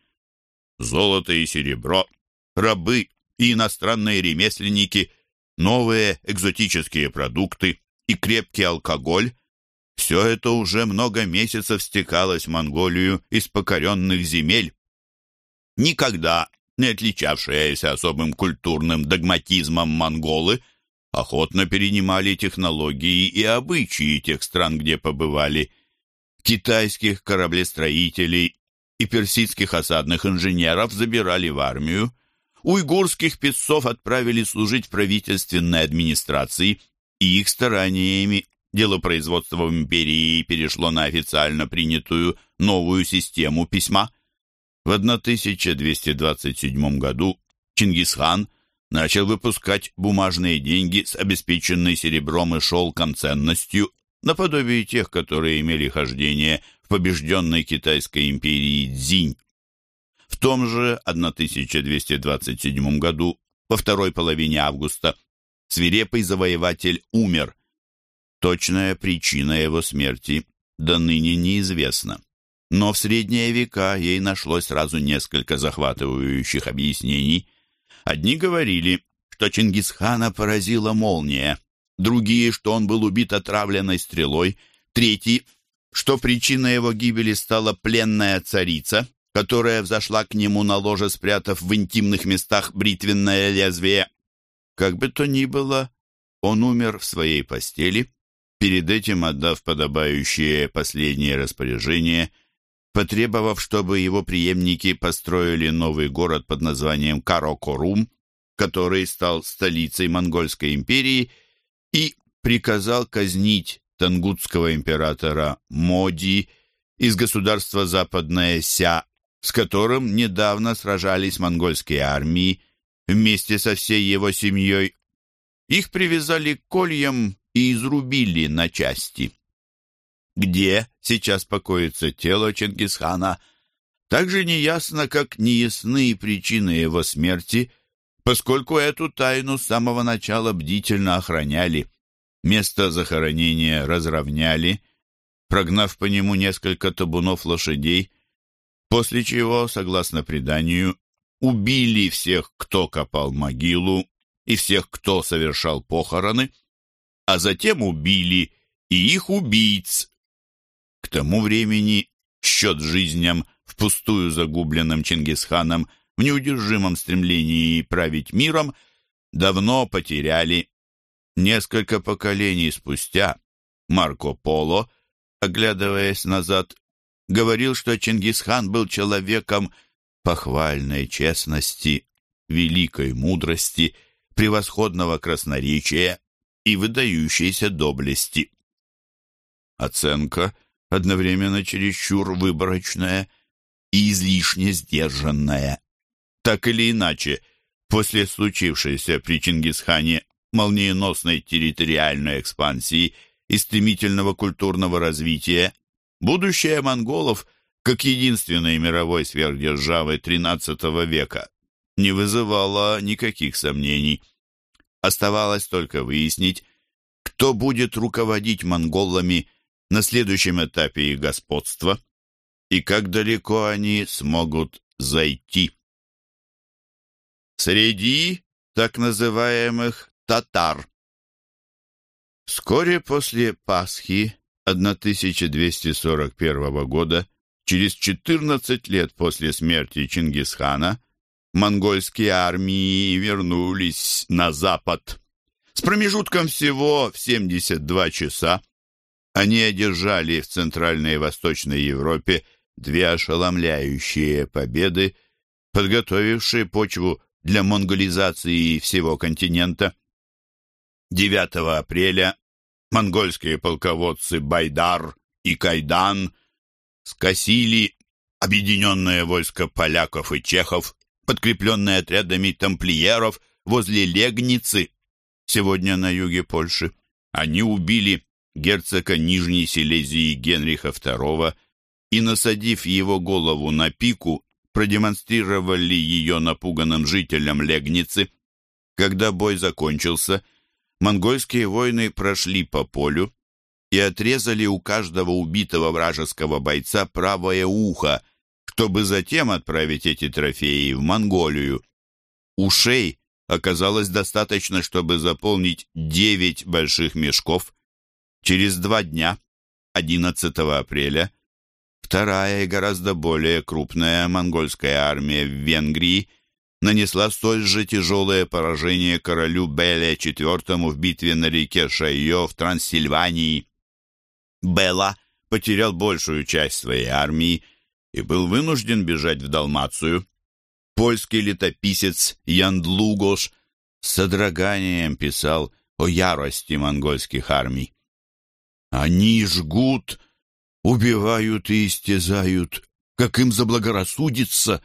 Золото и серебро, рабы и иностранные ремесленники, новые экзотические продукты и крепкий алкоголь — все это уже много месяцев стекалось в Монголию из покоренных земель. Никогда не отличавшиеся особым культурным догматизмом монголы, охотно перенимали технологии и обычаи тех стран, где побывали. Китайских кораблестроителей и персидских осадных инженеров забирали в армию, уйгурских песцов отправили служить в правительственной администрации, и их стараниями дело производства в империи перешло на официально принятую новую систему письма – в 1227 году Чингисхан начал выпускать бумажные деньги с обеспеченной серебром и шелком ценностью, наподобие тех, которые имели хождение в побежденной Китайской империи Цзинь. В том же 1227 году, во второй половине августа, свирепый завоеватель умер. Точная причина его смерти до ныне неизвестна. Но в средние века ей нашлось сразу несколько захватывающих объяснений. Одни говорили, что Чингисхана поразила молния, другие, что он был убит отравленной стрелой, третьи, что причиной его гибели стала пленная царица, которая взошла к нему на ложе, спрятав в интимных местах бритвенное лезвие. Как бы то ни было, он умер в своей постели, перед этим отдав подобающее последнее распоряжение – потребовав, чтобы его преемники построили новый город под названием Карокорум, который стал столицей Монгольской империи, и приказал казнить тангутского императора Моди из государства Западная Ся, с которым недавно сражались монгольские армии вместе со всей его семьей. Их привязали к и изрубили на части где сейчас покоится тело Чингисхана, так же неясно, как неясны причины его смерти, поскольку эту тайну с самого начала бдительно охраняли. Место захоронения разровняли, прогнав по нему несколько табунов лошадей, после чего, согласно преданию, убили всех, кто копал могилу, и всех, кто совершал похороны, а затем убили и их убийц, к тому времени счет жизням впустую загубленным Чингисханом в неудержимом стремлении править миром давно потеряли. Несколько поколений спустя Марко Поло, оглядываясь назад, говорил, что Чингисхан был человеком похвальной честности, великой мудрости, превосходного красноречия и выдающейся доблести. Оценка – одновременно чересчур выборочная и излишне сдержанная. Так или иначе, после случившейся при Чингисхане молниеносной территориальной экспансии и стремительного культурного развития, будущее монголов, как единственной мировой сверхдержавы XIII века, не вызывало никаких сомнений. Оставалось только выяснить, кто будет руководить монголами на следующем этапе их господства и как далеко они смогут зайти. Среди так называемых татар. Вскоре после Пасхи 1241 года, через 14 лет после смерти Чингисхана, монгольские армии вернулись на запад. С промежутком всего в 72 часа они одержали в Центральной и Восточной Европе две ошеломляющие победы, подготовившие почву для монголизации всего континента. 9 апреля монгольские полководцы Байдар и Кайдан скосили объединенное войско поляков и чехов, подкрепленное отрядами тамплиеров возле Легницы, сегодня на юге Польши. Они убили герцога Нижней Силезии Генриха II и, насадив его голову на пику, продемонстрировали ее напуганным жителям Легницы. Когда бой закончился, монгольские воины прошли по полю и отрезали у каждого убитого вражеского бойца правое ухо, чтобы затем отправить эти трофеи в Монголию. Ушей оказалось достаточно, чтобы заполнить девять больших мешков. Через два дня, 11 апреля, вторая и гораздо более крупная монгольская армия в Венгрии нанесла столь же тяжелое поражение королю Беле IV в битве на реке Шайо в Трансильвании. Бела потерял большую часть своей армии и был вынужден бежать в Далмацию. Польский летописец Ян Длугош с содроганием писал о ярости монгольских армий. «Они жгут, убивают и истязают, как им заблагорассудится,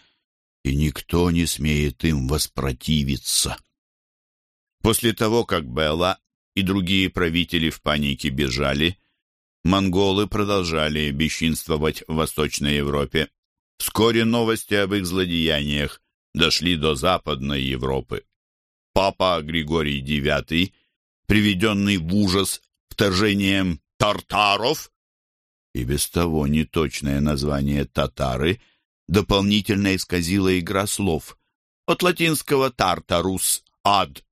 и никто не смеет им воспротивиться». После того, как Белла и другие правители в панике бежали, монголы продолжали бесчинствовать в Восточной Европе. Вскоре новости об их злодеяниях дошли до Западной Европы. Папа Григорий IX, приведенный в ужас вторжением тартаров, и без того неточное название «татары» дополнительно исказила игра слов от латинского «тартарус» — «ад».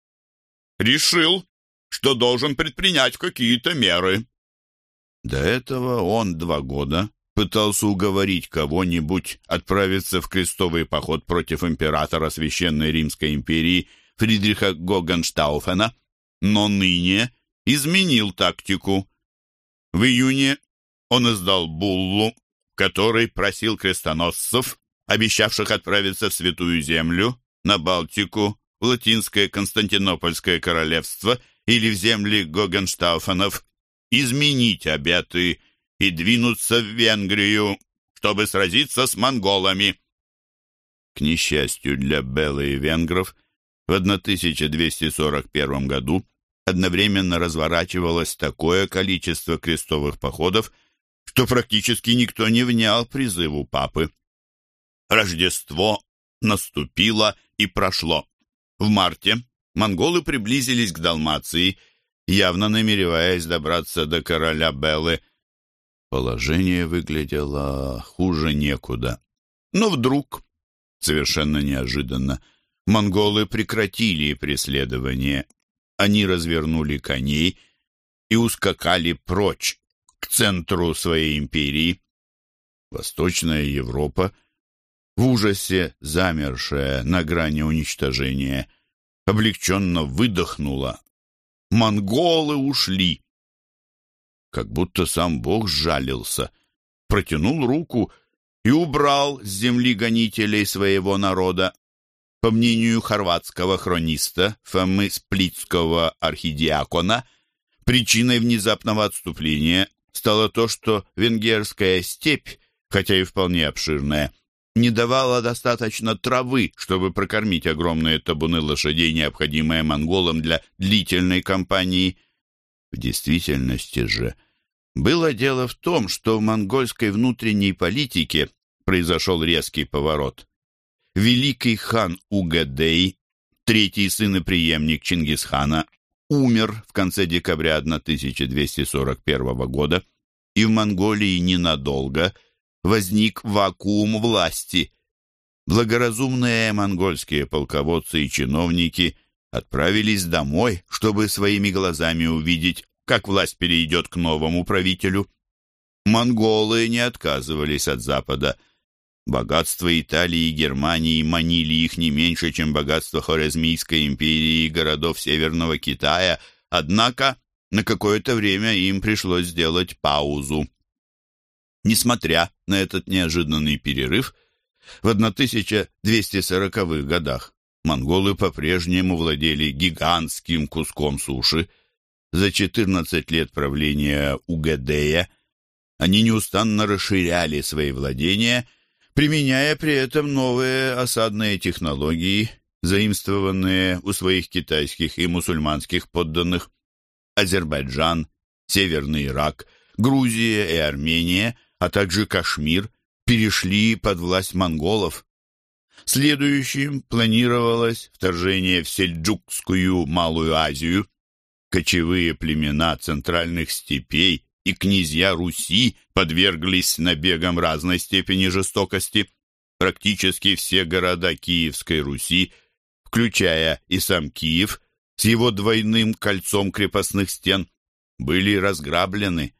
Решил, что должен предпринять какие-то меры. До этого он два года пытался уговорить кого-нибудь отправиться в крестовый поход против императора Священной Римской империи Фридриха Гогенштауфена, но ныне изменил тактику. В июне он издал буллу, который просил крестоносцев, обещавших отправиться в Святую Землю, на Балтику, в Латинское Константинопольское королевство или в земли Гогенштауфенов, изменить обеты и двинуться в Венгрию, чтобы сразиться с монголами. К несчастью для Беллы и венгров, в 1241 году одновременно разворачивалось такое количество крестовых походов, что практически никто не внял призыву папы. Рождество наступило и прошло. В марте монголы приблизились к Далмации – явно намереваясь добраться до короля Беллы. Положение выглядело хуже некуда. Но вдруг, совершенно неожиданно, монголы прекратили преследование. Они развернули коней и ускакали прочь, к центру своей империи. Восточная Европа, в ужасе замершая на грани уничтожения, облегченно выдохнула монголы ушли. Как будто сам Бог сжалился, протянул руку и убрал с земли гонителей своего народа. По мнению хорватского хрониста Фомы Сплитского архидиакона, причиной внезапного отступления стало то, что венгерская степь, хотя и вполне обширная, не давала достаточно травы, чтобы прокормить огромные табуны лошадей, необходимые монголам для длительной кампании. В действительности же было дело в том, что в монгольской внутренней политике произошел резкий поворот. Великий хан Угадей, третий сын и преемник Чингисхана, умер в конце декабря 1241 года, и в Монголии ненадолго – возник вакуум власти. Благоразумные монгольские полководцы и чиновники отправились домой, чтобы своими глазами увидеть, как власть перейдет к новому правителю. Монголы не отказывались от Запада. Богатства Италии и Германии манили их не меньше, чем богатство Хорезмийской империи и городов Северного Китая, однако на какое-то время им пришлось сделать паузу. Несмотря на этот неожиданный перерыв, в 1240-х годах монголы по-прежнему владели гигантским куском суши, за 14 лет правления Угадея они неустанно расширяли свои владения, применяя при этом новые осадные технологии, заимствованные у своих китайских и мусульманских подданных. Азербайджан, Северный Ирак, Грузия и Армения, а также Кашмир перешли под власть монголов. Следующим планировалось вторжение в Сельджукскую Малую Азию. Кочевые племена центральных степей и князья Руси подверглись набегам разной степени жестокости. Практически все города Киевской Руси, включая и сам Киев, с его двойным кольцом крепостных стен, были разграблены.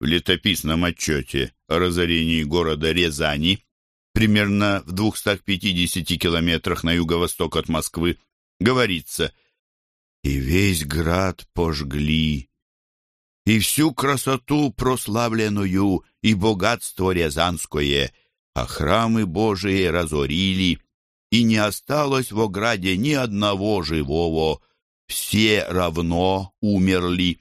В летописном отчете о разорении города Рязани примерно в 250 километрах на юго-восток от Москвы, говорится «И весь град пожгли, и всю красоту прославленную, и богатство рязанское, а храмы Божии разорили, и не осталось в ограде ни одного живого, все равно умерли.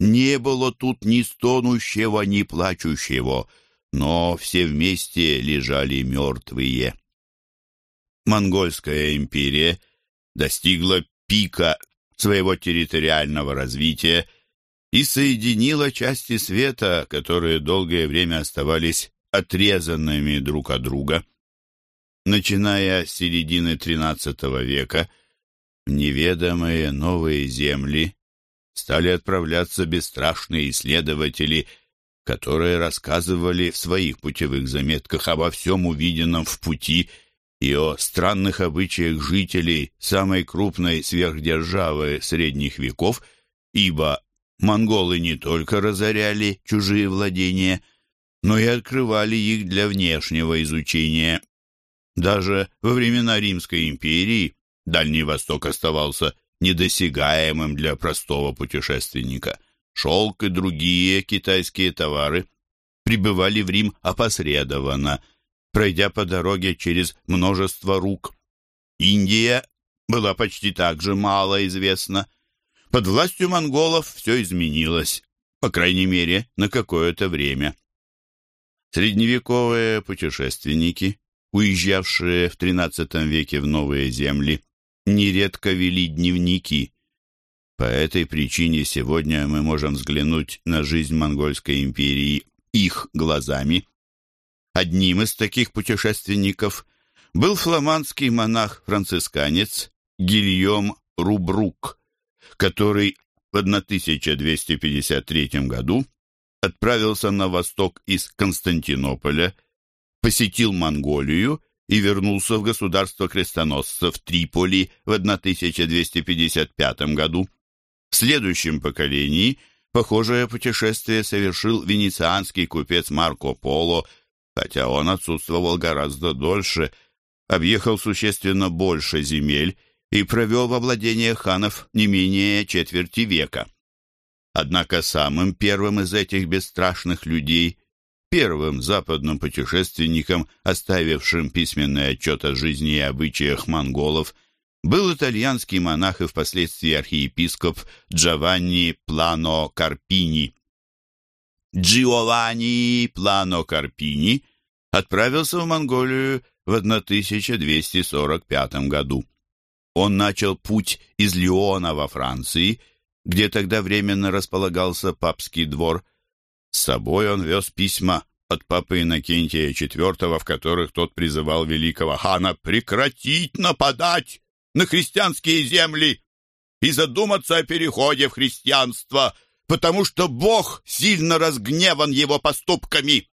Не было тут ни стонущего, ни плачущего» но все вместе лежали мертвые. Монгольская империя достигла пика своего территориального развития и соединила части света, которые долгое время оставались отрезанными друг от друга. Начиная с середины XIII века, в неведомые новые земли стали отправляться бесстрашные исследователи – которые рассказывали в своих путевых заметках обо всем увиденном в пути и о странных обычаях жителей самой крупной сверхдержавы средних веков, ибо монголы не только разоряли чужие владения, но и открывали их для внешнего изучения. Даже во времена Римской империи Дальний Восток оставался недосягаемым для простого путешественника – шелк и другие китайские товары прибывали в Рим опосредованно, пройдя по дороге через множество рук. Индия была почти так же мало известна. Под властью монголов все изменилось, по крайней мере, на какое-то время. Средневековые путешественники, уезжавшие в XIII веке в новые земли, нередко вели дневники. По этой причине сегодня мы можем взглянуть на жизнь Монгольской империи их глазами. Одним из таких путешественников был фламандский монах-францисканец Гильем Рубрук, который в 1253 году отправился на восток из Константинополя, посетил Монголию и вернулся в государство крестоносцев Триполи в 1255 году. В следующем поколении похожее путешествие совершил венецианский купец Марко Поло, хотя он отсутствовал гораздо дольше, объехал существенно больше земель и провел во владениях ханов не менее четверти века. Однако самым первым из этих бесстрашных людей, первым западным путешественником, оставившим письменный отчет о жизни и обычаях монголов, был итальянский монах и впоследствии архиепископ Джованни Плано Карпини. Джиованни Плано Карпини отправился в Монголию в 1245 году. Он начал путь из Лиона во Франции, где тогда временно располагался папский двор. С собой он вез письма от папы Иннокентия IV, в которых тот призывал великого хана прекратить нападать на христианские земли и задуматься о переходе в христианство, потому что Бог сильно разгневан его поступками.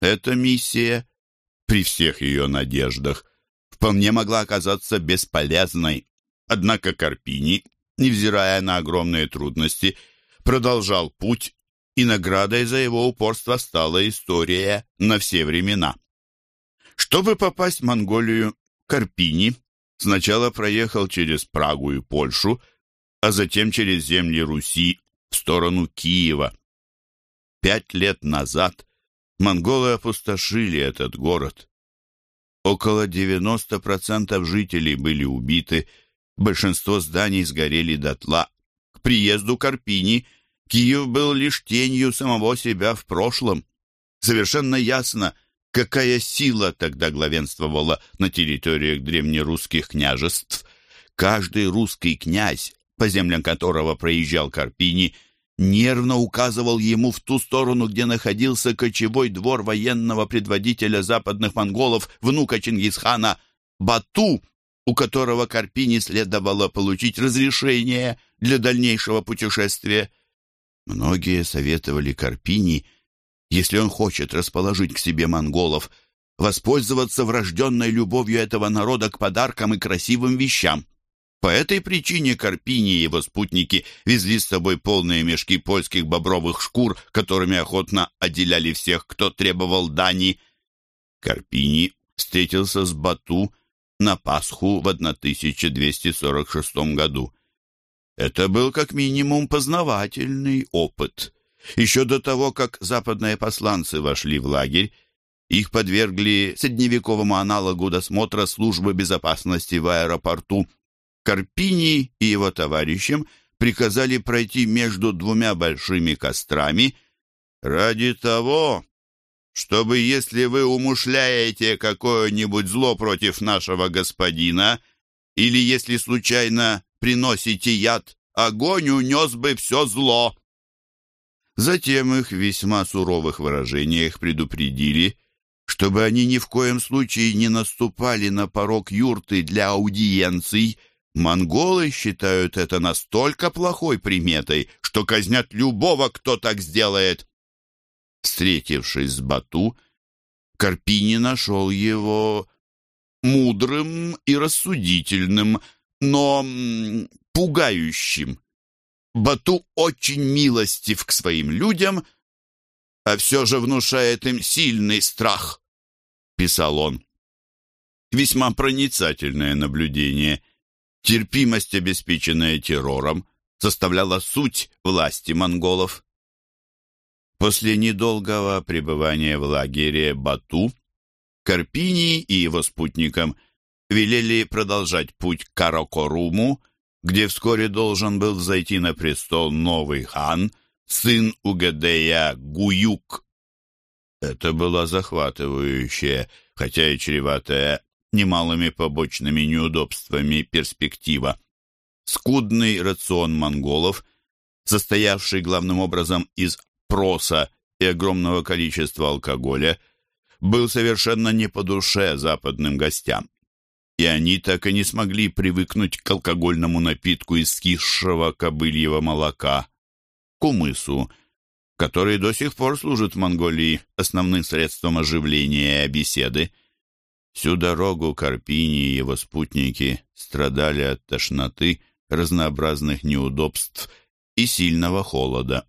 Эта миссия, при всех ее надеждах, вполне могла оказаться бесполезной. Однако Карпини, невзирая на огромные трудности, продолжал путь, и наградой за его упорство стала история на все времена. Чтобы попасть в Монголию, Карпини Сначала проехал через Прагу и Польшу, а затем через земли Руси в сторону Киева. Пять лет назад монголы опустошили этот город. Около 90% жителей были убиты, большинство зданий сгорели дотла. К приезду Карпини Киев был лишь тенью самого себя в прошлом. Совершенно ясно, какая сила тогда главенствовала на территориях древнерусских княжеств. Каждый русский князь, по землям которого проезжал Карпини, нервно указывал ему в ту сторону, где находился кочевой двор военного предводителя западных монголов, внука Чингисхана, Бату, у которого Карпини следовало получить разрешение для дальнейшего путешествия. Многие советовали Карпини, если он хочет расположить к себе монголов, воспользоваться врожденной любовью этого народа к подаркам и красивым вещам. По этой причине Карпини и его спутники везли с собой полные мешки польских бобровых шкур, которыми охотно отделяли всех, кто требовал дани. Карпини встретился с Бату на Пасху в 1246 году. Это был как минимум познавательный опыт. Еще до того, как западные посланцы вошли в лагерь, их подвергли средневековому аналогу досмотра службы безопасности в аэропорту Карпини и его товарищам приказали пройти между двумя большими кострами ради того, чтобы, если вы умышляете какое-нибудь зло против нашего господина, или если случайно приносите яд, огонь унес бы все зло. Затем их в весьма суровых выражениях предупредили, чтобы они ни в коем случае не наступали на порог юрты для аудиенций, Монголы считают это настолько плохой приметой, что казнят любого, кто так сделает. Встретившись с Бату, Карпини нашел его мудрым и рассудительным, но пугающим. Бату очень милостив к своим людям, а все же внушает им сильный страх, писал он. Весьма проницательное наблюдение – Терпимость, обеспеченная террором, составляла суть власти монголов. После недолгого пребывания в лагере Бату Карпини и его спутникам велели продолжать путь к Каракоруму, где вскоре должен был взойти на престол новый хан, сын Угадея Гуюк. Это была захватывающая, хотя и чреватая немалыми побочными неудобствами перспектива. Скудный рацион монголов, состоявший главным образом из проса и огромного количества алкоголя, был совершенно не по душе западным гостям. И они так и не смогли привыкнуть к алкогольному напитку из скисшего кобыльего молока, кумысу, который до сих пор служит в Монголии основным средством оживления беседы. Всю дорогу Карпини и его спутники страдали от тошноты, разнообразных неудобств и сильного холода.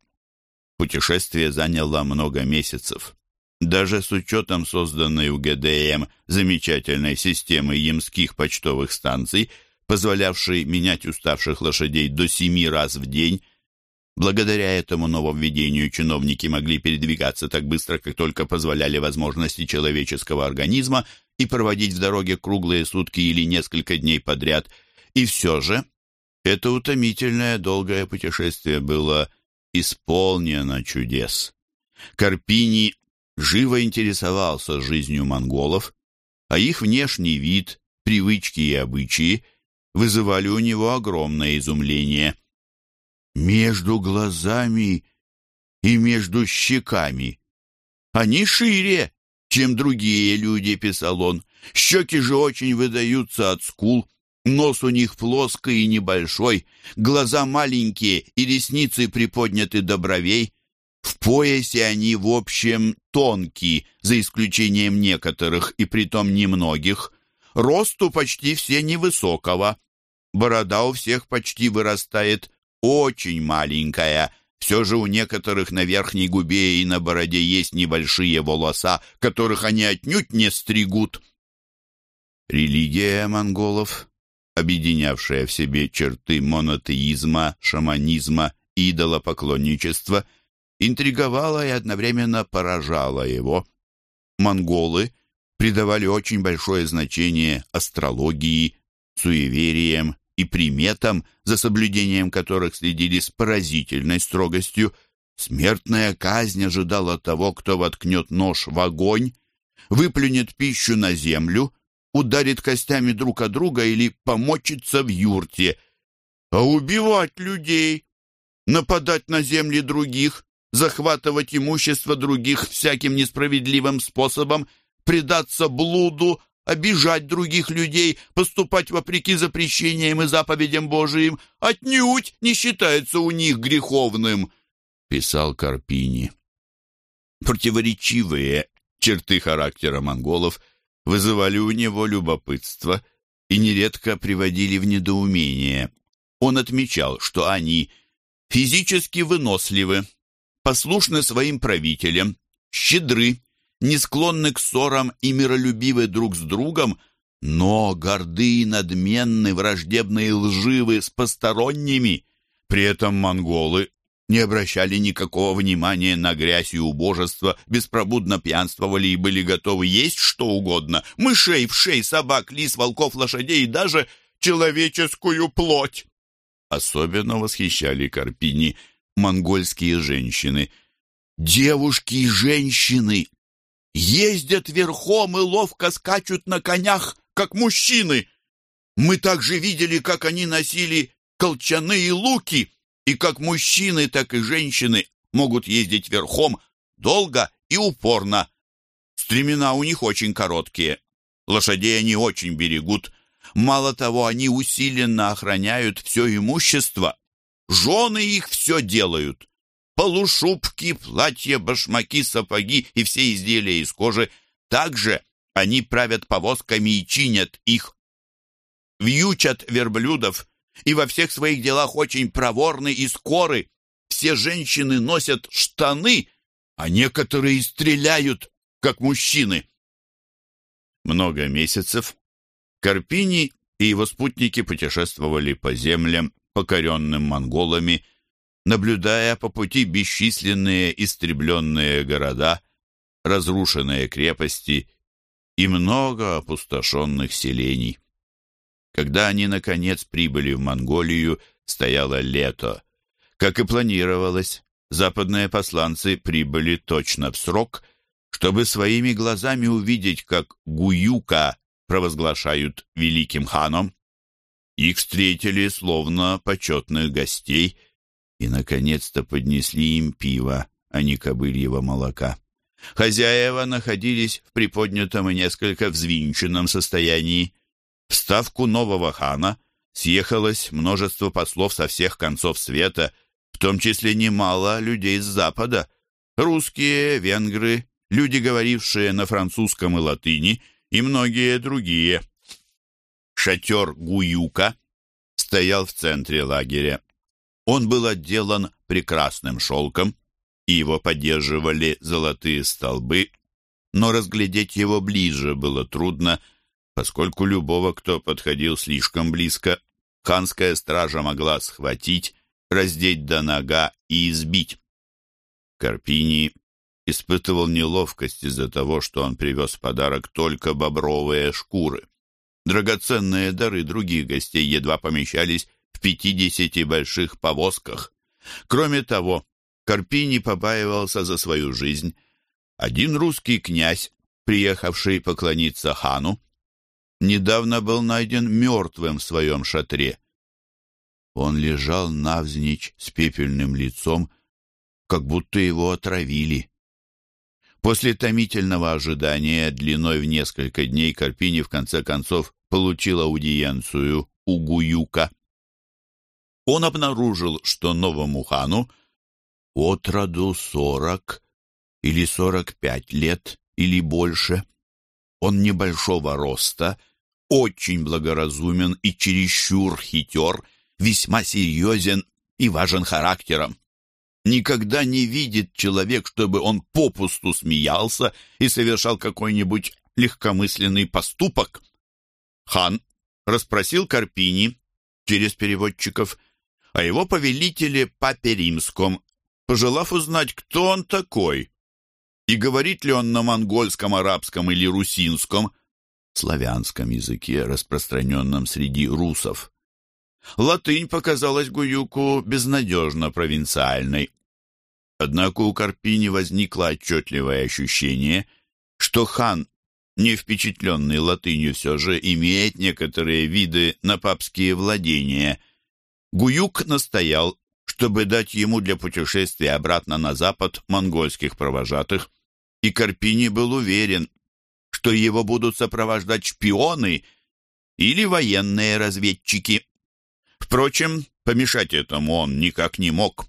Путешествие заняло много месяцев. Даже с учетом созданной УГДМ замечательной системы ямских почтовых станций, позволявшей менять уставших лошадей до семи раз в день, Благодаря этому нововведению чиновники могли передвигаться так быстро, как только позволяли возможности человеческого организма и проводить в дороге круглые сутки или несколько дней подряд. И все же это утомительное долгое путешествие было исполнено чудес. Карпини живо интересовался жизнью монголов, а их внешний вид, привычки и обычаи вызывали у него огромное изумление – между глазами и между щеками. Они шире, чем другие люди, писал он. Щеки же очень выдаются от скул. Нос у них плоский и небольшой, глаза маленькие и ресницы приподняты до бровей. В поясе они, в общем, тонкие, за исключением некоторых и притом немногих. Росту почти все невысокого. Борода у всех почти вырастает очень маленькая. Все же у некоторых на верхней губе и на бороде есть небольшие волоса, которых они отнюдь не стригут. Религия монголов, объединявшая в себе черты монотеизма, шаманизма и идолопоклонничества, интриговала и одновременно поражала его. Монголы придавали очень большое значение астрологии, суевериям и приметам, за соблюдением которых следили с поразительной строгостью, смертная казнь ожидала того, кто воткнет нож в огонь, выплюнет пищу на землю, ударит костями друг о друга или помочится в юрте. А убивать людей, нападать на земли других, захватывать имущество других всяким несправедливым способом, предаться блуду, обижать других людей, поступать вопреки запрещениям и заповедям Божиим, отнюдь не считается у них греховным, писал Карпини. Противоречивые черты характера монголов вызывали у него любопытство и нередко приводили в недоумение. Он отмечал, что они физически выносливы, послушны своим правителям, щедры, не склонны к ссорам и миролюбивы друг с другом, но горды и надменны, враждебны и лживы с посторонними. При этом монголы не обращали никакого внимания на грязь и убожество, беспробудно пьянствовали и были готовы есть что угодно — мышей, вшей, собак, лис, волков, лошадей и даже человеческую плоть. Особенно восхищали Карпини монгольские женщины. Девушки и женщины ездят верхом и ловко скачут на конях, как мужчины. Мы также видели, как они носили колчаны и луки, и как мужчины, так и женщины могут ездить верхом долго и упорно. Стремена у них очень короткие. Лошадей они очень берегут. Мало того, они усиленно охраняют все имущество. Жены их все делают полушубки, платья, башмаки, сапоги и все изделия из кожи. Также они правят повозками и чинят их. Вьючат верблюдов и во всех своих делах очень проворны и скоры. Все женщины носят штаны, а некоторые стреляют, как мужчины. Много месяцев Карпини и его спутники путешествовали по землям, покоренным монголами, наблюдая по пути бесчисленные истребленные города, разрушенные крепости и много опустошенных селений. Когда они, наконец, прибыли в Монголию, стояло лето. Как и планировалось, западные посланцы прибыли точно в срок, чтобы своими глазами увидеть, как Гуюка провозглашают великим ханом. Их встретили словно почетных гостей – и, наконец-то, поднесли им пиво, а не кобыльего молока. Хозяева находились в приподнятом и несколько взвинченном состоянии. В ставку нового хана съехалось множество послов со всех концов света, в том числе немало людей с Запада. Русские, венгры, люди, говорившие на французском и латыни, и многие другие. Шатер Гуюка стоял в центре лагеря. Он был отделан прекрасным шелком, и его поддерживали золотые столбы, но разглядеть его ближе было трудно, поскольку любого, кто подходил слишком близко, ханская стража могла схватить, раздеть до нога и избить. Карпини испытывал неловкость из-за того, что он привез в подарок только бобровые шкуры. Драгоценные дары других гостей едва помещались пятидесяти больших повозках. Кроме того, Карпини побаивался за свою жизнь. Один русский князь, приехавший поклониться хану, недавно был найден мертвым в своем шатре. Он лежал навзничь с пепельным лицом, как будто его отравили. После томительного ожидания длиной в несколько дней Карпини в конце концов получил аудиенцию у Гуюка он обнаружил, что новому хану от роду сорок или сорок пять лет или больше. Он небольшого роста, очень благоразумен и чересчур хитер, весьма серьезен и важен характером. Никогда не видит человек, чтобы он попусту смеялся и совершал какой-нибудь легкомысленный поступок. Хан расспросил Карпини через переводчиков о его повелителе Папе Римском, пожелав узнать, кто он такой, и говорит ли он на монгольском, арабском или русинском, славянском языке, распространенном среди русов. Латынь показалась Гуюку безнадежно провинциальной. Однако у Карпини возникло отчетливое ощущение, что хан, не впечатленный латынью, все же имеет некоторые виды на папские владения. Гуюк настоял, чтобы дать ему для путешествия обратно на запад монгольских провожатых, и Карпини был уверен, что его будут сопровождать шпионы или военные разведчики. Впрочем, помешать этому он никак не мог.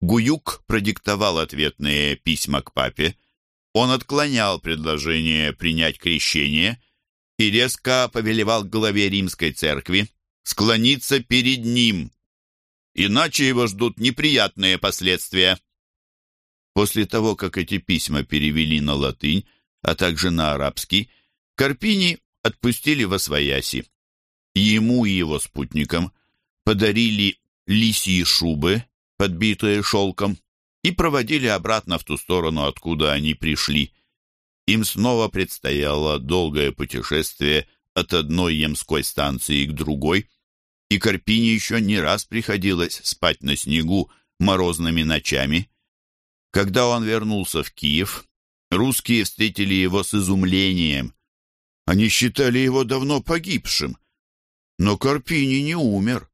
Гуюк продиктовал ответные письма к папе. Он отклонял предложение принять крещение и резко повелевал главе римской церкви склониться перед ним, иначе его ждут неприятные последствия. После того, как эти письма перевели на латынь, а также на арабский, Карпини отпустили во свояси. Ему и его спутникам подарили лисьи шубы, подбитые шелком, и проводили обратно в ту сторону, откуда они пришли. Им снова предстояло долгое путешествие от одной ямской станции к другой, и Карпине еще не раз приходилось спать на снегу морозными ночами. Когда он вернулся в Киев, русские встретили его с изумлением. Они считали его давно погибшим, но Карпини не умер.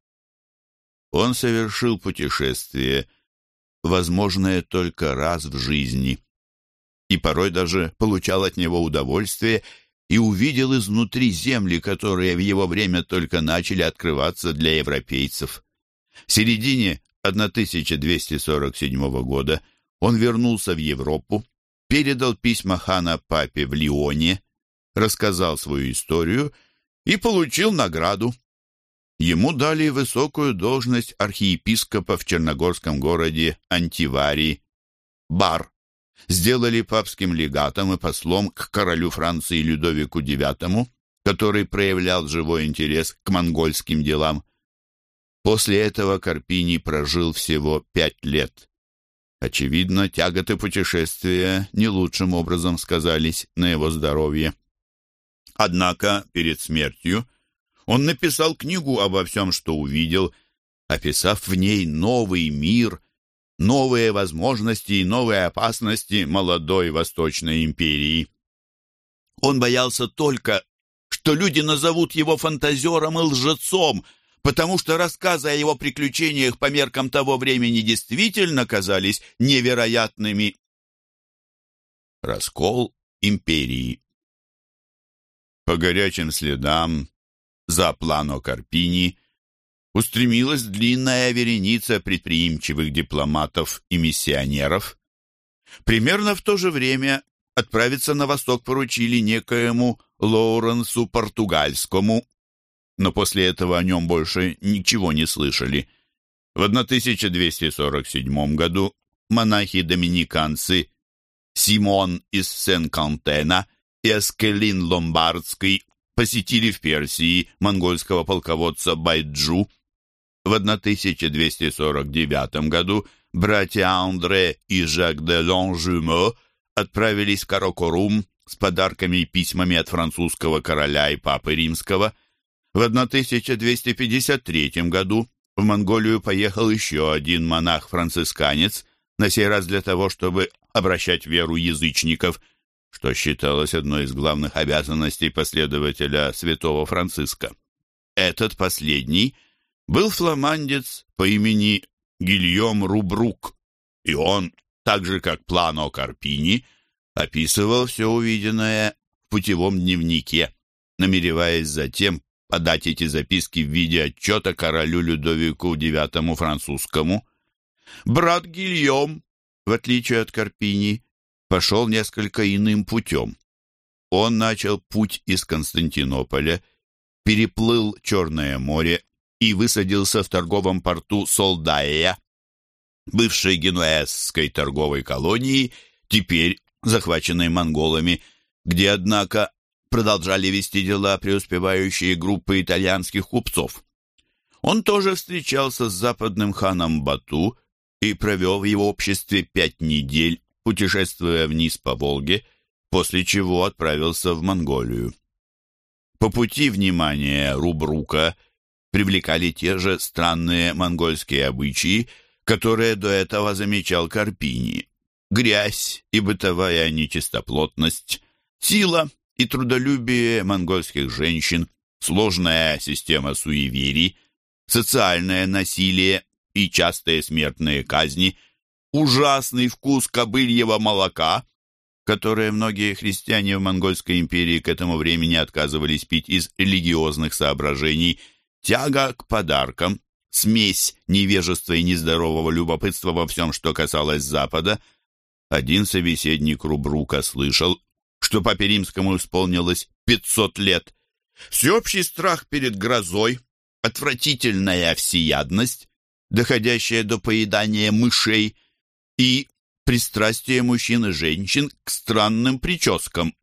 Он совершил путешествие, возможное только раз в жизни, и порой даже получал от него удовольствие и увидел изнутри земли, которые в его время только начали открываться для европейцев. В середине 1247 года он вернулся в Европу, передал письма хана папе в Лионе, рассказал свою историю и получил награду. Ему дали высокую должность архиепископа в черногорском городе Антивари, Бар. Сделали папским легатом и послом к королю Франции Людовику IX, который проявлял живой интерес к монгольским делам. После этого Карпини прожил всего пять лет. Очевидно, тяготы путешествия не лучшим образом сказались на его здоровье. Однако перед смертью он написал книгу обо всем, что увидел, описав в ней новый мир, новые возможности и новые опасности молодой Восточной империи. Он боялся только, что люди назовут его фантазером и лжецом, потому что рассказы о его приключениях по меркам того времени действительно казались невероятными. Раскол империи По горячим следам за плано Карпини устремилась длинная вереница предприимчивых дипломатов и миссионеров. Примерно в то же время отправиться на восток поручили некоему Лоуренсу Португальскому, но после этого о нем больше ничего не слышали. В 1247 году монахи-доминиканцы Симон из Сен-Кантена и Аскелин Ломбардский посетили в Персии монгольского полководца Байджу. В 1249 году братья Андре и Жак де Лонжумо отправились в Каракорум с подарками и письмами от французского короля и папы римского. В 1253 году в Монголию поехал еще один монах-францисканец, на сей раз для того, чтобы обращать веру язычников – что считалось одной из главных обязанностей последователя святого Франциска. Этот последний был фламандец по имени Гильем Рубрук, и он, так же как Плано Карпини, описывал все увиденное в путевом дневнике, намереваясь затем подать эти записки в виде отчета королю Людовику IX французскому. Брат Гильем, в отличие от Карпини, пошел несколько иным путем. Он начал путь из Константинополя, переплыл Черное море и высадился в торговом порту Солдая, бывшей генуэзской торговой колонии, теперь захваченной монголами, где, однако, продолжали вести дела преуспевающие группы итальянских купцов. Он тоже встречался с западным ханом Бату и провел в его обществе пять недель путешествуя вниз по Волге, после чего отправился в Монголию. По пути внимание Рубрука привлекали те же странные монгольские обычаи, которые до этого замечал Карпини. Грязь и бытовая нечистоплотность, сила и трудолюбие монгольских женщин, сложная система суеверий, социальное насилие и частые смертные казни, ужасный вкус кобыльего молока, которое многие христиане в Монгольской империи к этому времени отказывались пить из религиозных соображений, тяга к подаркам, смесь невежества и нездорового любопытства во всем, что касалось Запада. Один собеседник Рубрука слышал, что Папе Римскому исполнилось 500 лет. Всеобщий страх перед грозой, отвратительная всеядность, доходящая до поедания мышей, и пристрастие мужчин и женщин к странным прическам.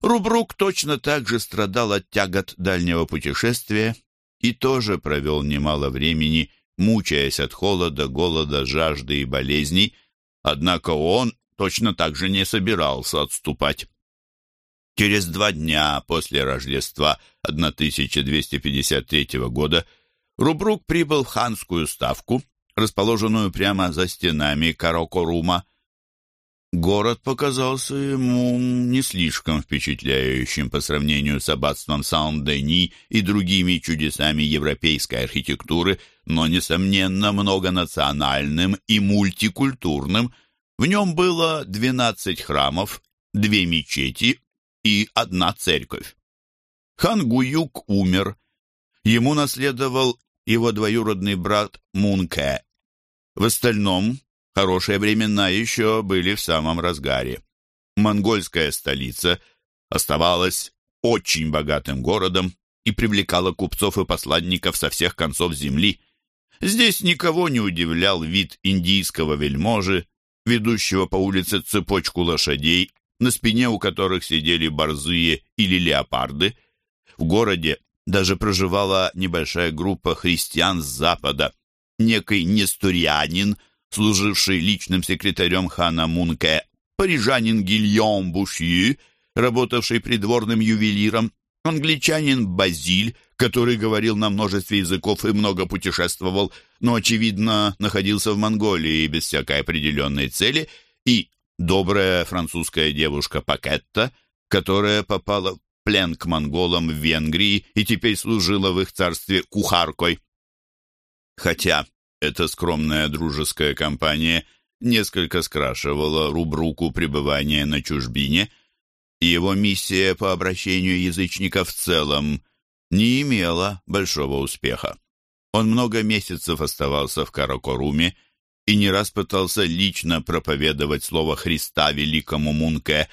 Рубрук точно так же страдал от тягот дальнего путешествия и тоже провел немало времени, мучаясь от холода, голода, жажды и болезней, однако он точно так же не собирался отступать. Через два дня после Рождества 1253 года Рубрук прибыл в ханскую ставку, расположенную прямо за стенами Каракорума. Город показался ему не слишком впечатляющим по сравнению с аббатством Сан-Дени и другими чудесами европейской архитектуры, но, несомненно, многонациональным и мультикультурным. В нем было 12 храмов, две мечети и одна церковь. Хан Гуюк умер. Ему наследовал его двоюродный брат Мунке. В остальном, хорошие времена еще были в самом разгаре. Монгольская столица оставалась очень богатым городом и привлекала купцов и посланников со всех концов земли. Здесь никого не удивлял вид индийского вельможи, ведущего по улице цепочку лошадей, на спине у которых сидели борзые или леопарды. В городе даже проживала небольшая группа христиан с запада – некий нестурянин, служивший личным секретарем хана Мунке, парижанин Гильон Бушью, работавший придворным ювелиром, англичанин Базиль, который говорил на множестве языков и много путешествовал, но, очевидно, находился в Монголии без всякой определенной цели, и добрая французская девушка Пакетта, которая попала в плен к монголам в Венгрии и теперь служила в их царстве кухаркой. Хотя эта скромная дружеская компания несколько скрашивала рубруку пребывания на чужбине, его миссия по обращению язычников в целом не имела большого успеха. Он много месяцев оставался в Каракоруме и не раз пытался лично проповедовать слово Христа великому Мунке,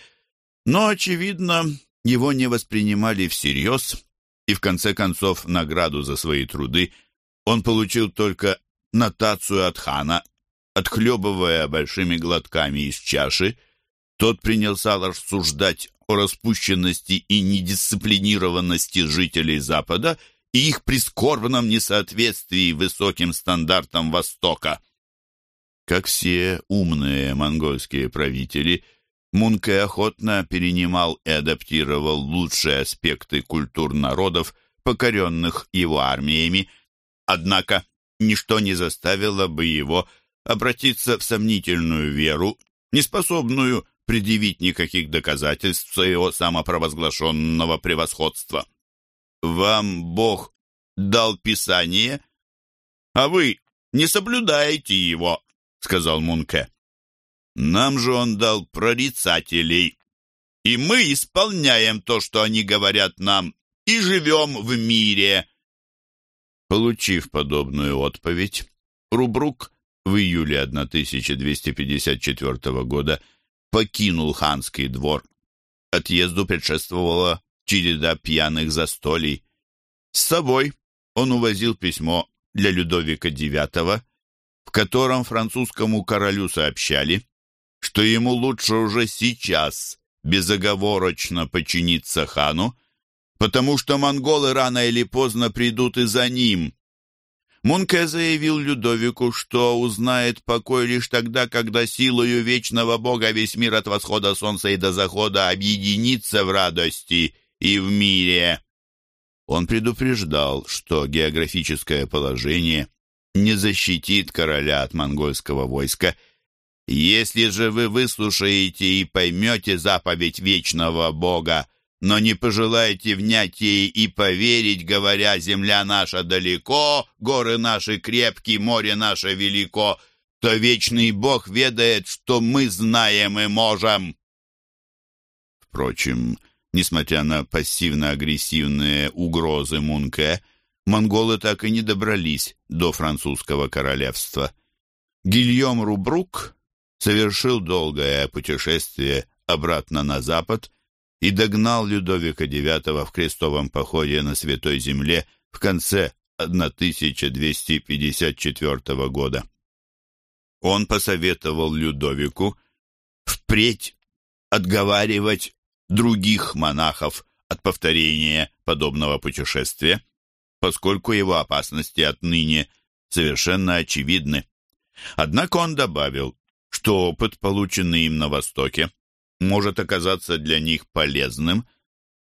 но, очевидно, его не воспринимали всерьез, и в конце концов награду за свои труды он получил только нотацию от хана, отхлебывая большими глотками из чаши, тот принялся рассуждать о распущенности и недисциплинированности жителей Запада и их прискорбном несоответствии высоким стандартам Востока. Как все умные монгольские правители, Мунке охотно перенимал и адаптировал лучшие аспекты культур народов, покоренных его армиями, однако ничто не заставило бы его обратиться в сомнительную веру, неспособную предъявить никаких доказательств своего самопровозглашенного превосходства. Вам Бог дал Писание, а вы не соблюдаете его, сказал Мунке. Нам же он дал прорицателей, и мы исполняем то, что они говорят нам, и живем в мире. Получив подобную отповедь, Рубрук в июле 1254 года покинул ханский двор. Отъезду предшествовала череда пьяных застолий. С собой он увозил письмо для Людовика IX, в котором французскому королю сообщали, что ему лучше уже сейчас безоговорочно подчиниться хану, потому что монголы рано или поздно придут и за ним. Мунке заявил Людовику, что узнает покой лишь тогда, когда силою вечного Бога весь мир от восхода солнца и до захода объединится в радости и в мире. Он предупреждал, что географическое положение не защитит короля от монгольского войска. «Если же вы выслушаете и поймете заповедь вечного Бога, но не пожелаете внять ей и поверить, говоря, земля наша далеко, горы наши крепкие, море наше велико, то вечный Бог ведает, что мы знаем и можем». Впрочем, несмотря на пассивно-агрессивные угрозы Мунке, монголы так и не добрались до французского королевства. Гильем Рубрук совершил долгое путешествие обратно на запад и догнал Людовика IX в крестовом походе на Святой Земле в конце 1254 года. Он посоветовал Людовику впредь отговаривать других монахов от повторения подобного путешествия, поскольку его опасности отныне совершенно очевидны. Однако он добавил, что опыт, полученный им на Востоке, может оказаться для них полезным,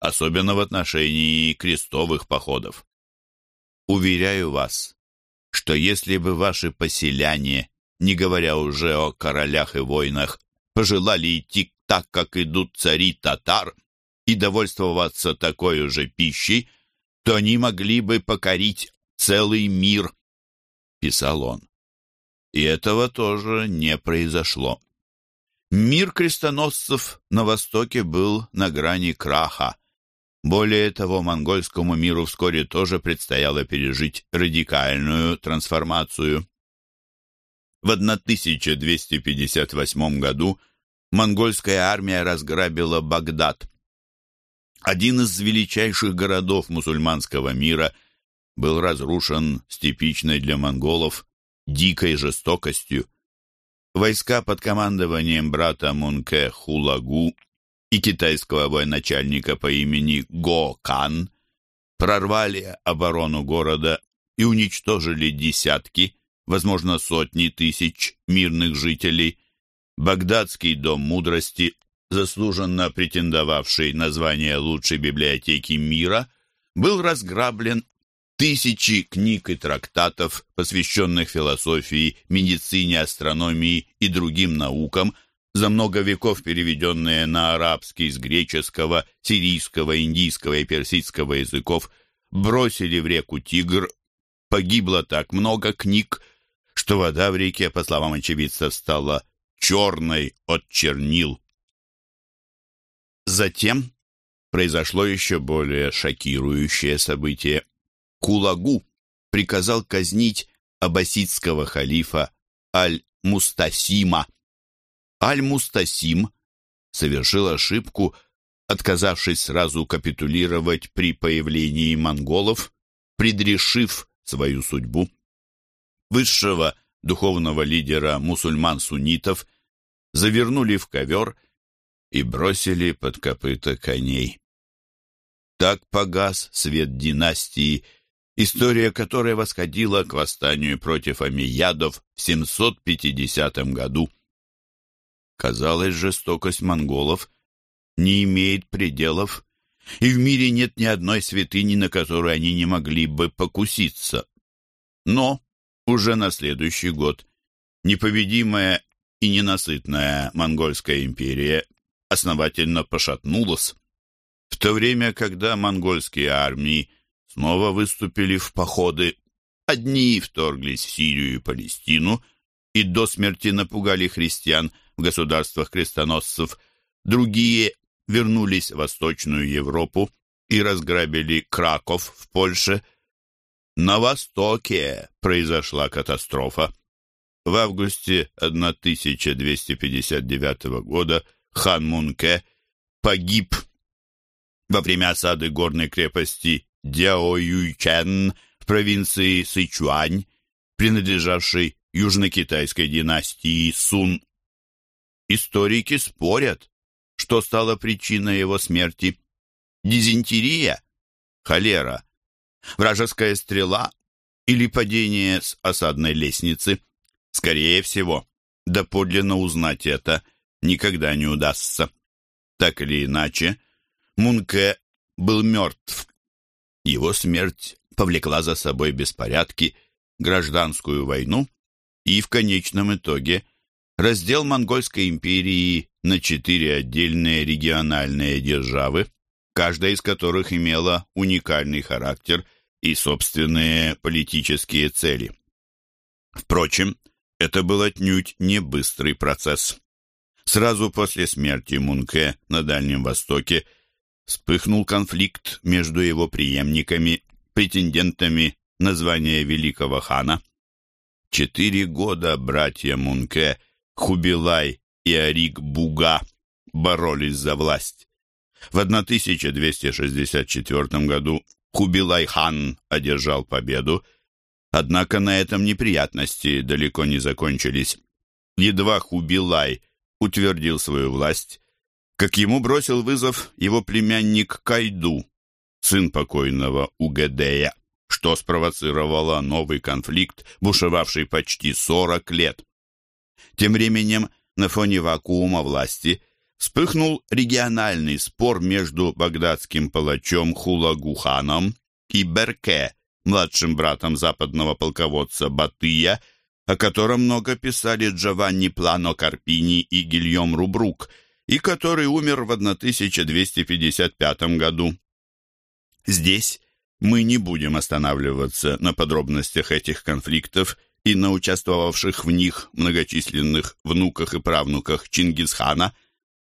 особенно в отношении крестовых походов. Уверяю вас, что если бы ваши поселяне, не говоря уже о королях и войнах, пожелали идти так, как идут цари татар, и довольствоваться такой же пищей, то они могли бы покорить целый мир, писал он. И этого тоже не произошло. Мир крестоносцев на Востоке был на грани краха. Более того, монгольскому миру вскоре тоже предстояло пережить радикальную трансформацию. В 1258 году монгольская армия разграбила Багдад. Один из величайших городов мусульманского мира был разрушен с типичной для монголов дикой жестокостью. Войска под командованием брата Мунке Хулагу и китайского военачальника по имени Го Кан прорвали оборону города и уничтожили десятки, возможно, сотни тысяч мирных жителей. Багдадский дом мудрости заслуженно претендовавший на звание лучшей библиотеки мира, был разграблен тысячи книг и трактатов, посвященных философии, медицине, астрономии и другим наукам, за много веков переведенные на арабский с греческого, сирийского, индийского и персидского языков, бросили в реку Тигр. Погибло так много книг, что вода в реке, по словам очевидцев, стала черной от чернил. Затем произошло еще более шокирующее событие. Кулагу приказал казнить аббасидского халифа Аль-Мустасима. Аль-Мустасим совершил ошибку, отказавшись сразу капитулировать при появлении монголов, предрешив свою судьбу. Высшего духовного лидера мусульман-суннитов завернули в ковер и бросили под копыта коней. Так погас свет династии, история которой восходила к восстанию против амиядов в 750 году. Казалось, жестокость монголов не имеет пределов, и в мире нет ни одной святыни, на которую они не могли бы покуситься. Но уже на следующий год непобедимая и ненасытная монгольская империя основательно пошатнулась. В то время, когда монгольские армии снова выступили в походы, одни вторглись в Сирию и Палестину и до смерти напугали христиан в государствах крестоносцев, другие вернулись в Восточную Европу и разграбили Краков в Польше. На Востоке произошла катастрофа. В августе 1259 года хан Мунке погиб во время осады горной крепости Дяоюйчэн в провинции Сычуань, принадлежавшей южно-китайской династии Сун. Историки спорят, что стало причиной его смерти. Дизентерия, холера, вражеская стрела или падение с осадной лестницы. Скорее всего, доподлинно узнать это – никогда не удастся. Так или иначе, Мунке был мертв. Его смерть повлекла за собой беспорядки, гражданскую войну и, в конечном итоге, раздел Монгольской империи на четыре отдельные региональные державы, каждая из которых имела уникальный характер и собственные политические цели. Впрочем, это был отнюдь не быстрый процесс. Сразу после смерти Мунке на Дальнем Востоке вспыхнул конфликт между его преемниками, претендентами на звание великого хана. Четыре года братья Мунке, Хубилай и Арик Буга боролись за власть. В 1264 году Хубилай хан одержал победу, однако на этом неприятности далеко не закончились. Едва Хубилай утвердил свою власть, как ему бросил вызов его племянник Кайду, сын покойного Угедея, что спровоцировало новый конфликт, бушевавший почти 40 лет. Тем временем на фоне вакуума власти вспыхнул региональный спор между багдадским палачом Хулагуханом и Берке, младшим братом западного полководца Батыя, о котором много писали Джованни Плано Карпини и Гильем Рубрук, и который умер в 1255 году. Здесь мы не будем останавливаться на подробностях этих конфликтов и на участвовавших в них многочисленных внуках и правнуках Чингисхана,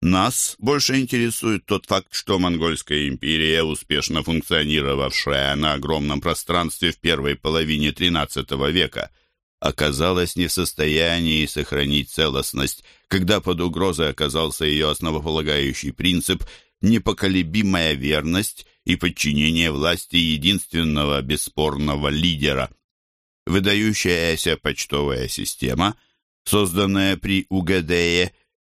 нас больше интересует тот факт, что Монгольская империя, успешно функционировавшая на огромном пространстве в первой половине XIII века, оказалась не в состоянии сохранить целостность, когда под угрозой оказался ее основополагающий принцип непоколебимая верность и подчинение власти единственного бесспорного лидера – выдающаяся почтовая система, созданная при Угадее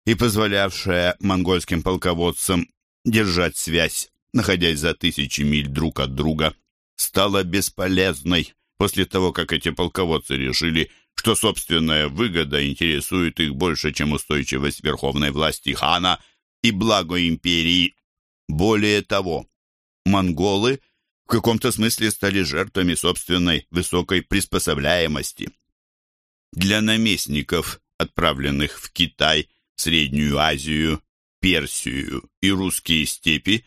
и позволявшая монгольским полководцам держать связь, находясь за тысячи миль друг от друга, стала бесполезной после того, как эти полководцы решили, что собственная выгода интересует их больше, чем устойчивость верховной власти хана и благо империи. Более того, монголы – в каком-то смысле стали жертвами собственной высокой приспособляемости. Для наместников, отправленных в Китай, Среднюю Азию, Персию и русские степи,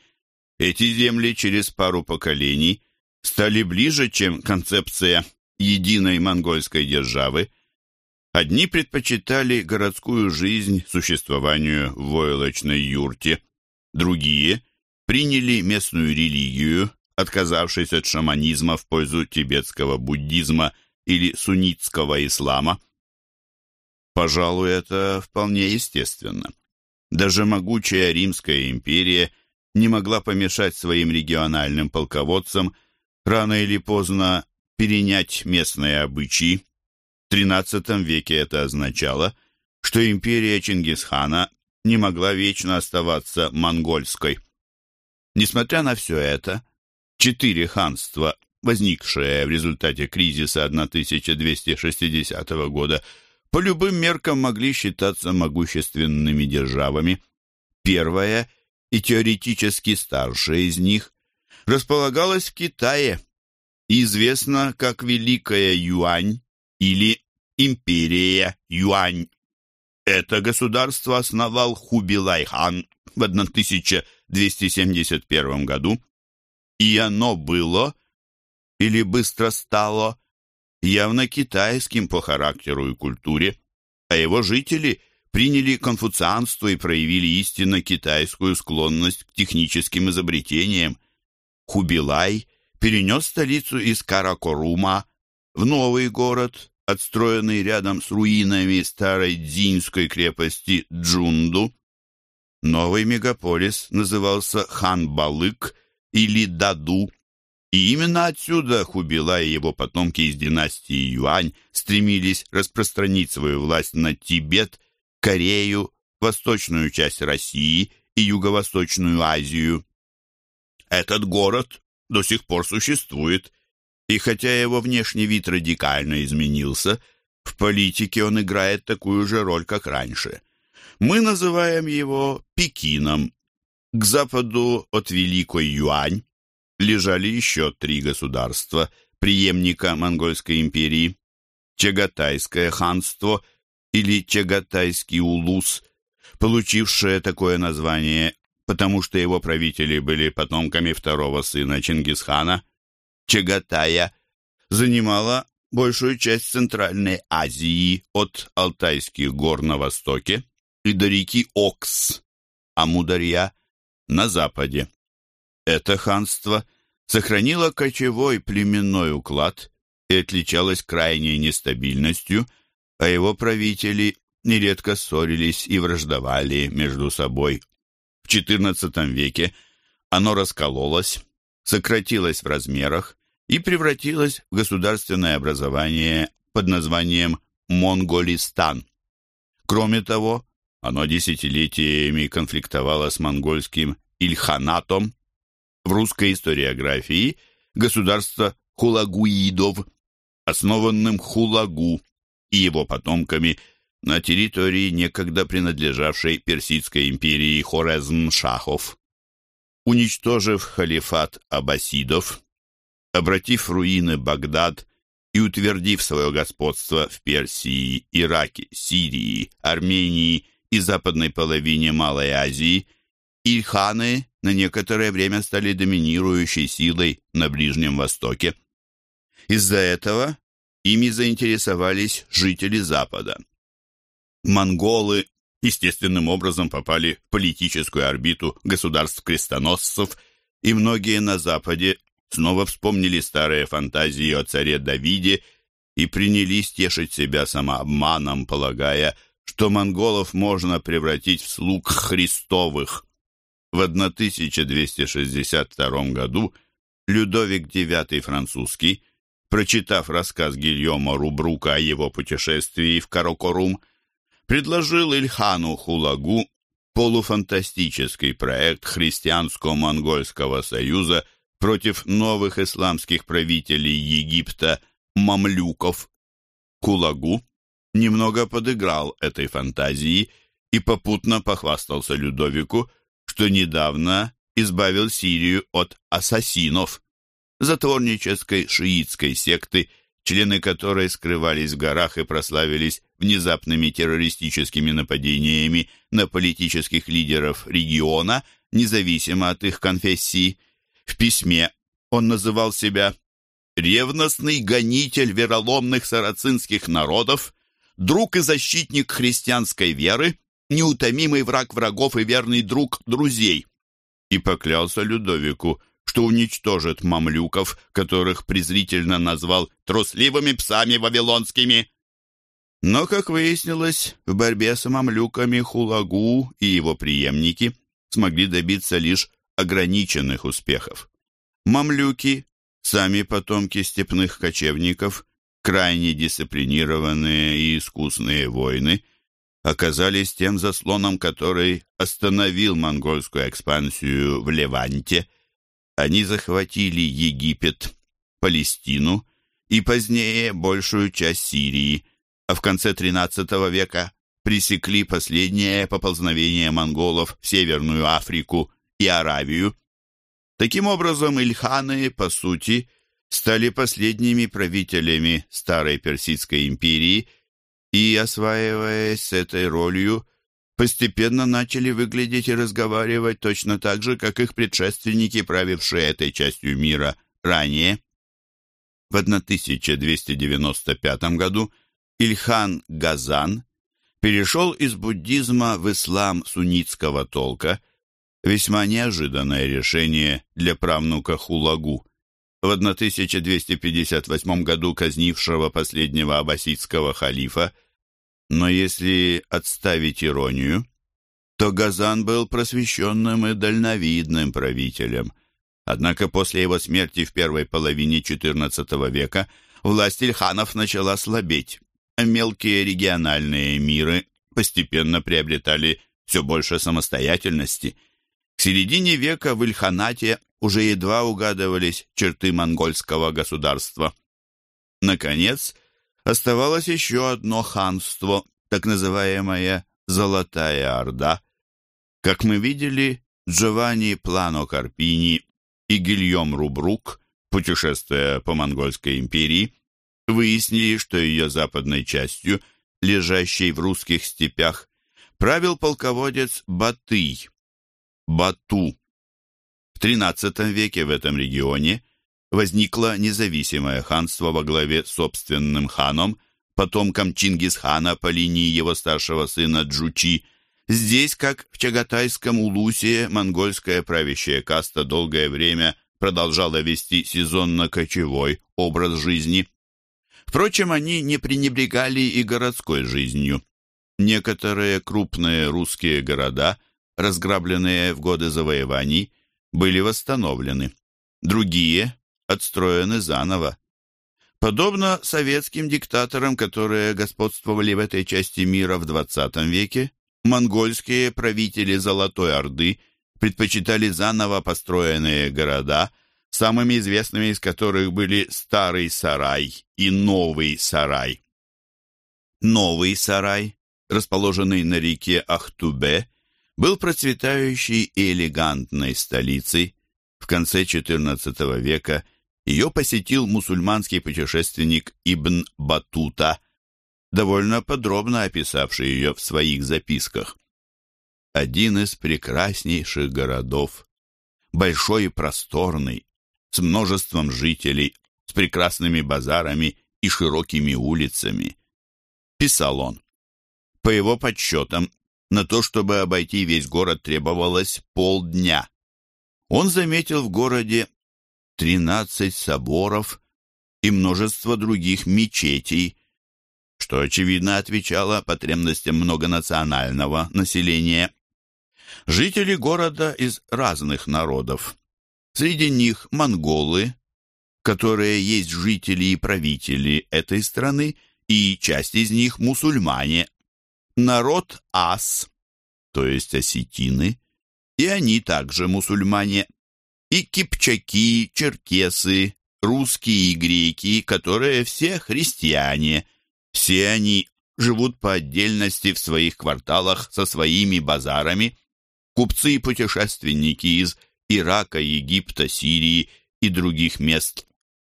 эти земли через пару поколений стали ближе, чем концепция единой монгольской державы. Одни предпочитали городскую жизнь существованию в войлочной юрте, другие приняли местную религию отказавшись от шаманизма в пользу тибетского буддизма или суннитского ислама. Пожалуй, это вполне естественно. Даже могучая Римская империя не могла помешать своим региональным полководцам рано или поздно перенять местные обычаи. В XIII веке это означало, что империя Чингисхана не могла вечно оставаться монгольской. Несмотря на все это, Четыре ханства, возникшие в результате кризиса 1260 года, по любым меркам могли считаться могущественными державами. Первая и теоретически старшая из них располагалась в Китае, известна как Великая Юань или Империя Юань. Это государство основал Хубилай-хан в 1271 году и оно было, или быстро стало, явно китайским по характеру и культуре, а его жители приняли конфуцианство и проявили истинно китайскую склонность к техническим изобретениям. Хубилай перенес столицу из Каракорума в новый город, отстроенный рядом с руинами старой дзиньской крепости Джунду. Новый мегаполис назывался Хан-Балык – или Даду. И именно отсюда Хубила и его потомки из династии Юань стремились распространить свою власть на Тибет, Корею, восточную часть России и юго-восточную Азию. Этот город до сих пор существует, и хотя его внешний вид радикально изменился, в политике он играет такую же роль, как раньше. Мы называем его Пекином, к западу от Великой Юань, лежали еще три государства, преемника Монгольской империи. Чагатайское ханство или Чагатайский улус, получившее такое название, потому что его правители были потомками второго сына Чингисхана, Чагатая, занимала большую часть Центральной Азии от Алтайских гор на востоке и до реки Окс, Амударья, на западе. Это ханство сохранило кочевой племенной уклад и отличалось крайней нестабильностью, а его правители нередко ссорились и враждовали между собой. В XIV веке оно раскололось, сократилось в размерах и превратилось в государственное образование под названием Монголистан. Кроме того, оно десятилетиями конфликтовало с монгольским Ильханатом. В русской историографии государство хулагуидов, основанным Хулагу и его потомками на территории, некогда принадлежавшей Персидской империи Хорезм-Шахов. Уничтожив халифат аббасидов, обратив руины Багдад и утвердив свое господство в Персии, Ираке, Сирии, Армении и западной половине Малой Азии, ильханы на некоторое время стали доминирующей силой на Ближнем Востоке. Из-за этого ими заинтересовались жители Запада. Монголы естественным образом попали в политическую орбиту государств-крестоносцев, и многие на Западе снова вспомнили старые фантазии о царе Давиде и принялись тешить себя самообманом, полагая, что монголов можно превратить в слуг Христовых. В 1262 году Людовик IX французский, прочитав рассказ Гильома Рубрука о его путешествии в Каракорум, предложил Ильхану Хулагу полуфантастический проект Христианско-Монгольского союза против новых исламских правителей Египта мамлюков. Хулагу немного подыграл этой фантазии и попутно похвастался Людовику, что недавно избавил Сирию от ассасинов, затворнической шиитской секты, члены которой скрывались в горах и прославились внезапными террористическими нападениями на политических лидеров региона, независимо от их конфессии. В письме он называл себя «ревностный гонитель вероломных сарацинских народов, друг и защитник христианской веры, неутомимый враг врагов и верный друг друзей». И поклялся Людовику, что уничтожит мамлюков, которых презрительно назвал «трусливыми псами вавилонскими». Но, как выяснилось, в борьбе с мамлюками Хулагу и его преемники смогли добиться лишь ограниченных успехов. Мамлюки, сами потомки степных кочевников, крайне дисциплинированные и искусные воины, оказались тем заслоном, который остановил монгольскую экспансию в Леванте. Они захватили Египет, Палестину и позднее большую часть Сирии – а в конце XIII века пресекли последнее поползновение монголов в Северную Африку и Аравию. Таким образом, ильханы, по сути, стали последними правителями Старой Персидской империи и, осваиваясь с этой ролью, постепенно начали выглядеть и разговаривать точно так же, как их предшественники, правившие этой частью мира ранее. В 1295 году Ильхан Газан перешел из буддизма в ислам суннитского толка, весьма неожиданное решение для правнука Хулагу, в 1258 году казнившего последнего аббасидского халифа, но если отставить иронию, то Газан был просвещенным и дальновидным правителем. Однако после его смерти в первой половине XIV века власть Ильханов начала слабеть мелкие региональные миры постепенно приобретали все больше самостоятельности. К середине века в Ильханате уже едва угадывались черты монгольского государства. Наконец, оставалось еще одно ханство, так называемая «Золотая Орда». Как мы видели, Джованни Плано Карпини и Гильем Рубрук, путешествуя по Монгольской империи, выяснили, что ее западной частью, лежащей в русских степях, правил полководец Батый, Бату. В XIII веке в этом регионе возникло независимое ханство во главе с собственным ханом, потомком Чингисхана по линии его старшего сына Джучи. Здесь, как в Чагатайском Улусе, монгольская правящая каста долгое время продолжала вести сезонно-кочевой образ жизни. Впрочем, они не пренебрегали и городской жизнью. Некоторые крупные русские города, разграбленные в годы завоеваний, были восстановлены. Другие отстроены заново. Подобно советским диктаторам, которые господствовали в этой части мира в XX веке, монгольские правители Золотой Орды предпочитали заново построенные города, самыми известными из которых были Старый Сарай и Новый Сарай. Новый Сарай, расположенный на реке Ахтубе, был процветающей и элегантной столицей. В конце XIV века – ее посетил мусульманский путешественник Ибн Батута, довольно подробно описавший ее в своих записках. Один из прекраснейших городов, большой и просторный, с множеством жителей, с прекрасными базарами и широкими улицами. Писал он. По его подсчетам, на то, чтобы обойти весь город, требовалось полдня. Он заметил в городе тринадцать соборов и множество других мечетей, что, очевидно, отвечало потребностям многонационального населения. Жители города из разных народов. Среди них монголы, которые есть жители и правители этой страны, и часть из них мусульмане. Народ ас, то есть осетины, и они также мусульмане и кипчаки, черкесы, русские и греки, которые все христиане. Все они живут по отдельности в своих кварталах со своими базарами. Купцы и путешественники из Ирака, Египта, Сирии и других мест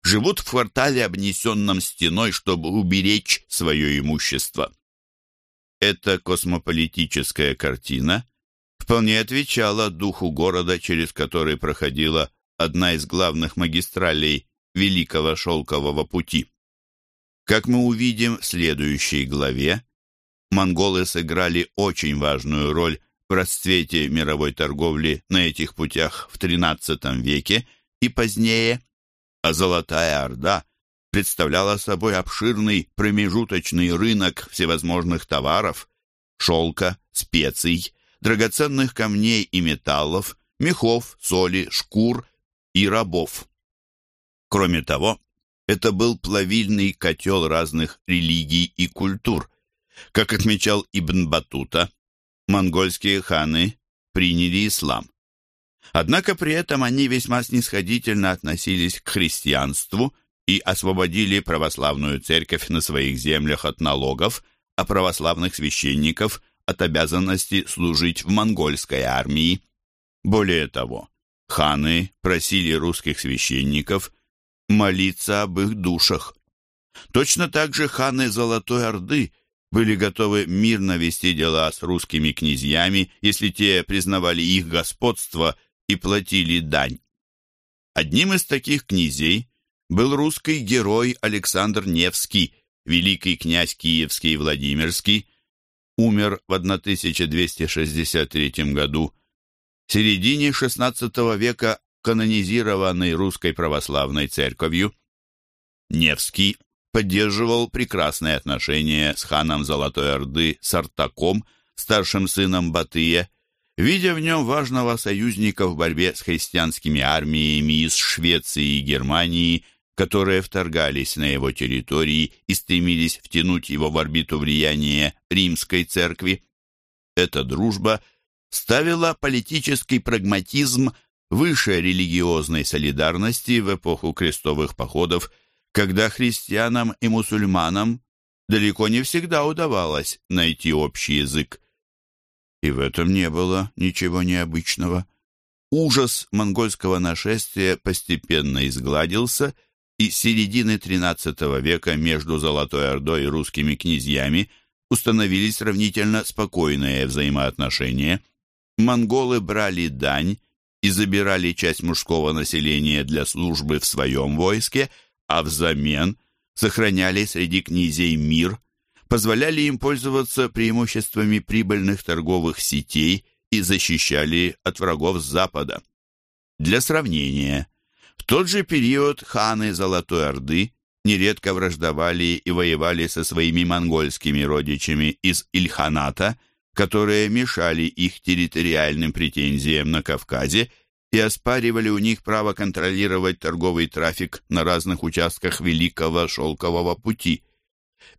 живут в квартале, обнесенном стеной, чтобы уберечь свое имущество. Эта космополитическая картина вполне отвечала духу города, через который проходила одна из главных магистралей Великого Шелкового пути. Как мы увидим в следующей главе, монголы сыграли очень важную роль в расцвете мировой торговли на этих путях в XIII веке и позднее, а Золотая Орда представляла собой обширный промежуточный рынок всевозможных товаров, шелка, специй, драгоценных камней и металлов, мехов, соли, шкур и рабов. Кроме того, это был плавильный котел разных религий и культур. Как отмечал Ибн Батута, монгольские ханы приняли ислам. Однако при этом они весьма снисходительно относились к христианству и освободили православную церковь на своих землях от налогов, а православных священников от обязанности служить в монгольской армии. Более того, ханы просили русских священников молиться об их душах. Точно так же ханы Золотой Орды были готовы мирно вести дела с русскими князьями, если те признавали их господство и платили дань. Одним из таких князей был русский герой Александр Невский, великий князь Киевский и Владимирский, умер в 1263 году, в середине XVI века канонизированный русской православной церковью. Невский поддерживал прекрасные отношения с ханом Золотой Орды Сартаком, старшим сыном Батыя, видя в нем важного союзника в борьбе с христианскими армиями из Швеции и Германии – которые вторгались на его территории и стремились втянуть его в орбиту влияния римской церкви. Эта дружба ставила политический прагматизм выше религиозной солидарности в эпоху крестовых походов, когда христианам и мусульманам далеко не всегда удавалось найти общий язык. И в этом не было ничего необычного. ужас монгольского нашествия постепенно изгладился, и середины XIII века между Золотой Ордой и русскими князьями установились сравнительно спокойные взаимоотношения. Монголы брали дань и забирали часть мужского населения для службы в своем войске, а взамен сохраняли среди князей мир, позволяли им пользоваться преимуществами прибыльных торговых сетей и защищали от врагов с запада. Для сравнения, в тот же период ханы Золотой Орды нередко враждовали и воевали со своими монгольскими родичами из Ильханата, которые мешали их территориальным претензиям на Кавказе и оспаривали у них право контролировать торговый трафик на разных участках Великого Шелкового пути.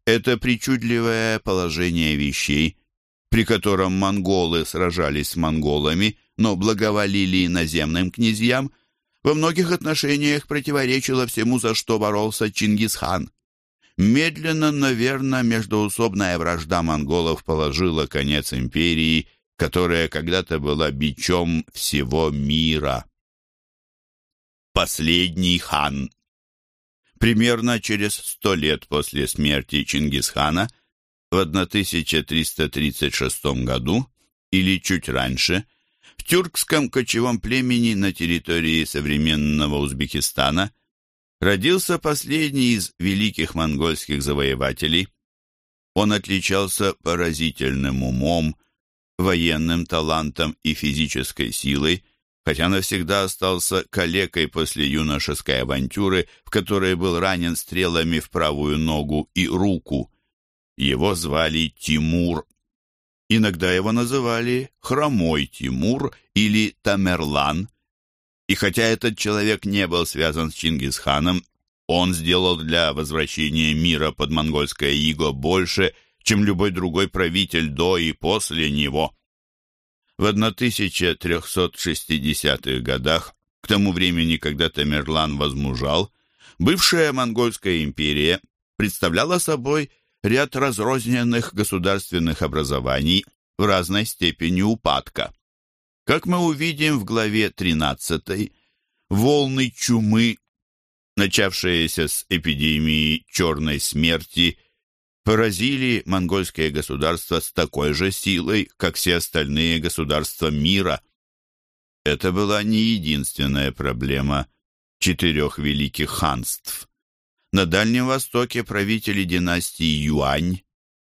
Это причудливое положение вещей, при котором монголы сражались с монголами, но благоволили иноземным князьям, во многих отношениях противоречило всему, за что боролся Чингисхан. Медленно, наверное, междоусобная вражда монголов положила конец империи, которая когда-то была бичом всего мира. Последний хан Примерно через сто лет после смерти Чингисхана в 1336 году или чуть раньше в тюркском кочевом племени на территории современного Узбекистана родился последний из великих монгольских завоевателей. Он отличался поразительным умом, военным талантом и физической силой, хотя навсегда остался калекой после юношеской авантюры, в которой был ранен стрелами в правую ногу и руку. Его звали Тимур. Иногда его называли Хромой Тимур или Тамерлан. И хотя этот человек не был связан с Чингисханом, он сделал для возвращения мира под монгольское иго больше, чем любой другой правитель до и после него. В 1360-х годах, к тому времени, когда Тамерлан возмужал, бывшая Монгольская империя представляла собой ряд разрозненных государственных образований в разной степени упадка. Как мы увидим в главе 13, волны чумы, начавшиеся с эпидемии черной смерти, поразили монгольское государство с такой же силой, как все остальные государства мира. Это была не единственная проблема четырех великих ханств. На Дальнем Востоке правители династии Юань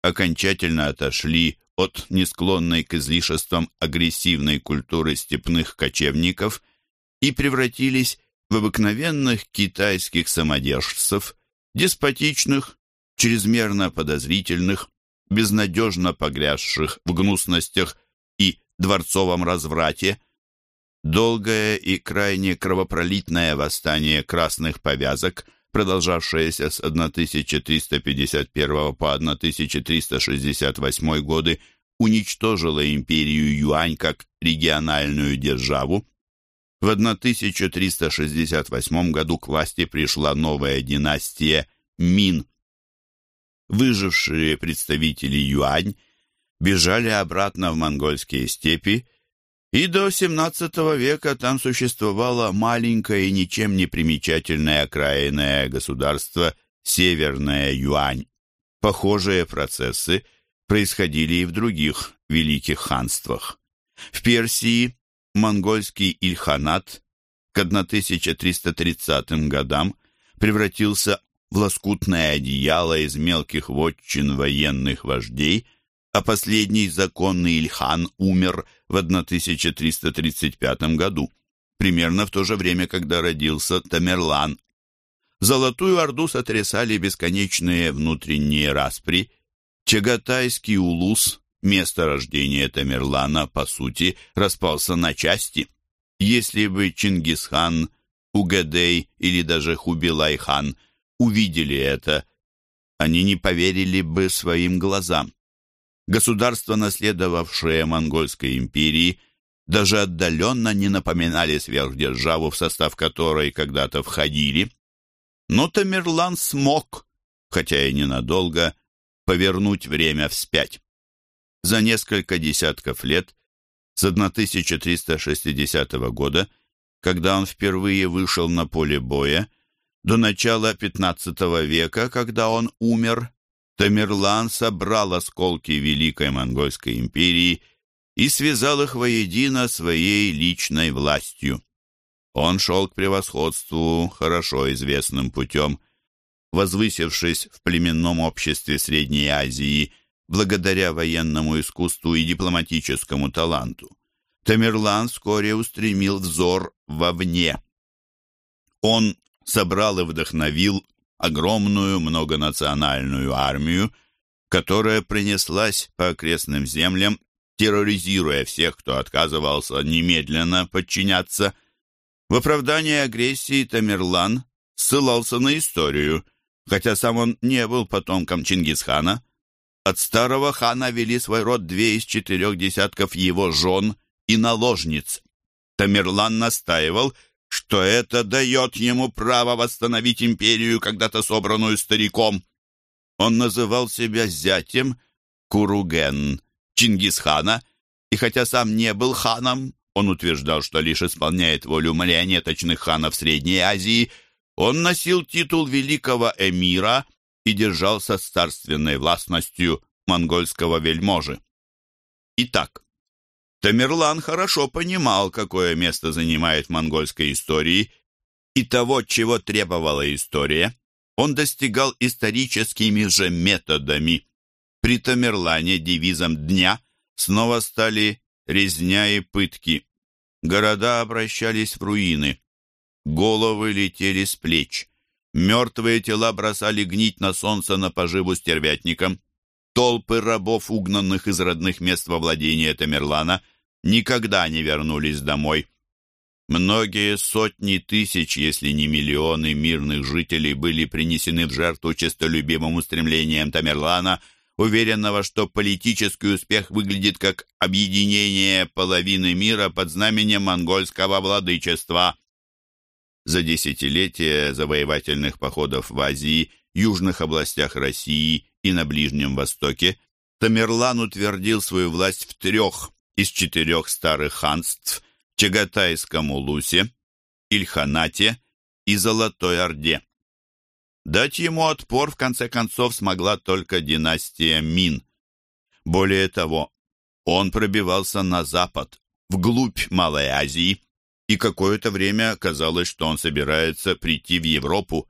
окончательно отошли от несклонной к излишествам агрессивной культуры степных кочевников и превратились в обыкновенных китайских самодержцев, деспотичных, чрезмерно подозрительных, безнадежно погрязших в гнусностях и дворцовом разврате, долгое и крайне кровопролитное восстание красных повязок, продолжавшееся с 1351 по 1368 годы, уничтожило империю Юань как региональную державу. В 1368 году к власти пришла новая династия Мин, выжившие представители Юань бежали обратно в монгольские степи, и до XVII века там существовало маленькое и ничем не примечательное окраинное государство Северная Юань. Похожие процессы происходили и в других великих ханствах. В Персии монгольский Ильханат к 1330 годам превратился в лоскутное одеяло из мелких вотчин военных вождей, а последний законный Ильхан умер в 1335 году, примерно в то же время, когда родился Тамерлан. Золотую Орду сотрясали бесконечные внутренние распри. Чагатайский улус, место рождения Тамерлана, по сути, распался на части. Если бы Чингисхан, Угадей или даже Хубилай-хан – увидели это, они не поверили бы своим глазам. Государства, наследовавшие Монгольской империи, даже отдаленно не напоминали сверхдержаву, в состав которой когда-то входили. Но Тамерлан смог, хотя и ненадолго, повернуть время вспять. За несколько десятков лет С 1360 года, когда он впервые вышел на поле боя, до начала XV века, когда он умер, Тамерлан собрал осколки Великой Монгольской империи и связал их воедино своей личной властью. Он шел к превосходству хорошо известным путем, возвысившись в племенном обществе Средней Азии благодаря военному искусству и дипломатическому таланту. Тамерлан вскоре устремил взор вовне. Он собрал и вдохновил огромную многонациональную армию, которая принеслась по окрестным землям, терроризируя всех, кто отказывался немедленно подчиняться. В оправдание агрессии Тамерлан ссылался на историю, хотя сам он не был потомком Чингисхана. От старого хана вели свой род две из четырех десятков его жен и наложниц. Тамерлан настаивал, что это дает ему право восстановить империю, когда-то собранную стариком. Он называл себя зятем Куруген, Чингисхана, и хотя сам не был ханом, он утверждал, что лишь исполняет волю марионеточных ханов Средней Азии, он носил титул великого эмира и держался с царственной властностью монгольского вельможи. Итак, Тамерлан хорошо понимал, какое место занимает в монгольской истории, и того, чего требовала история, он достигал историческими же методами. При Тамерлане девизом дня снова стали резня и пытки. Города обращались в руины. Головы летели с плеч. Мертвые тела бросали гнить на солнце на поживу стервятникам. Толпы рабов, угнанных из родных мест во владение Тамерлана, никогда не вернулись домой. Многие сотни тысяч, если не миллионы мирных жителей были принесены в жертву честолюбивым устремлениям Тамерлана, уверенного, что политический успех выглядит как объединение половины мира под знаменем монгольского владычества. За десятилетия завоевательных походов в Азии, южных областях России и на Ближнем Востоке Тамерлан утвердил свою власть в трех из четырех старых ханств Чагатайском Улусе, Ильханате и Золотой Орде. Дать ему отпор в конце концов смогла только династия Мин. Более того, он пробивался на запад, вглубь Малой Азии, и какое-то время казалось, что он собирается прийти в Европу.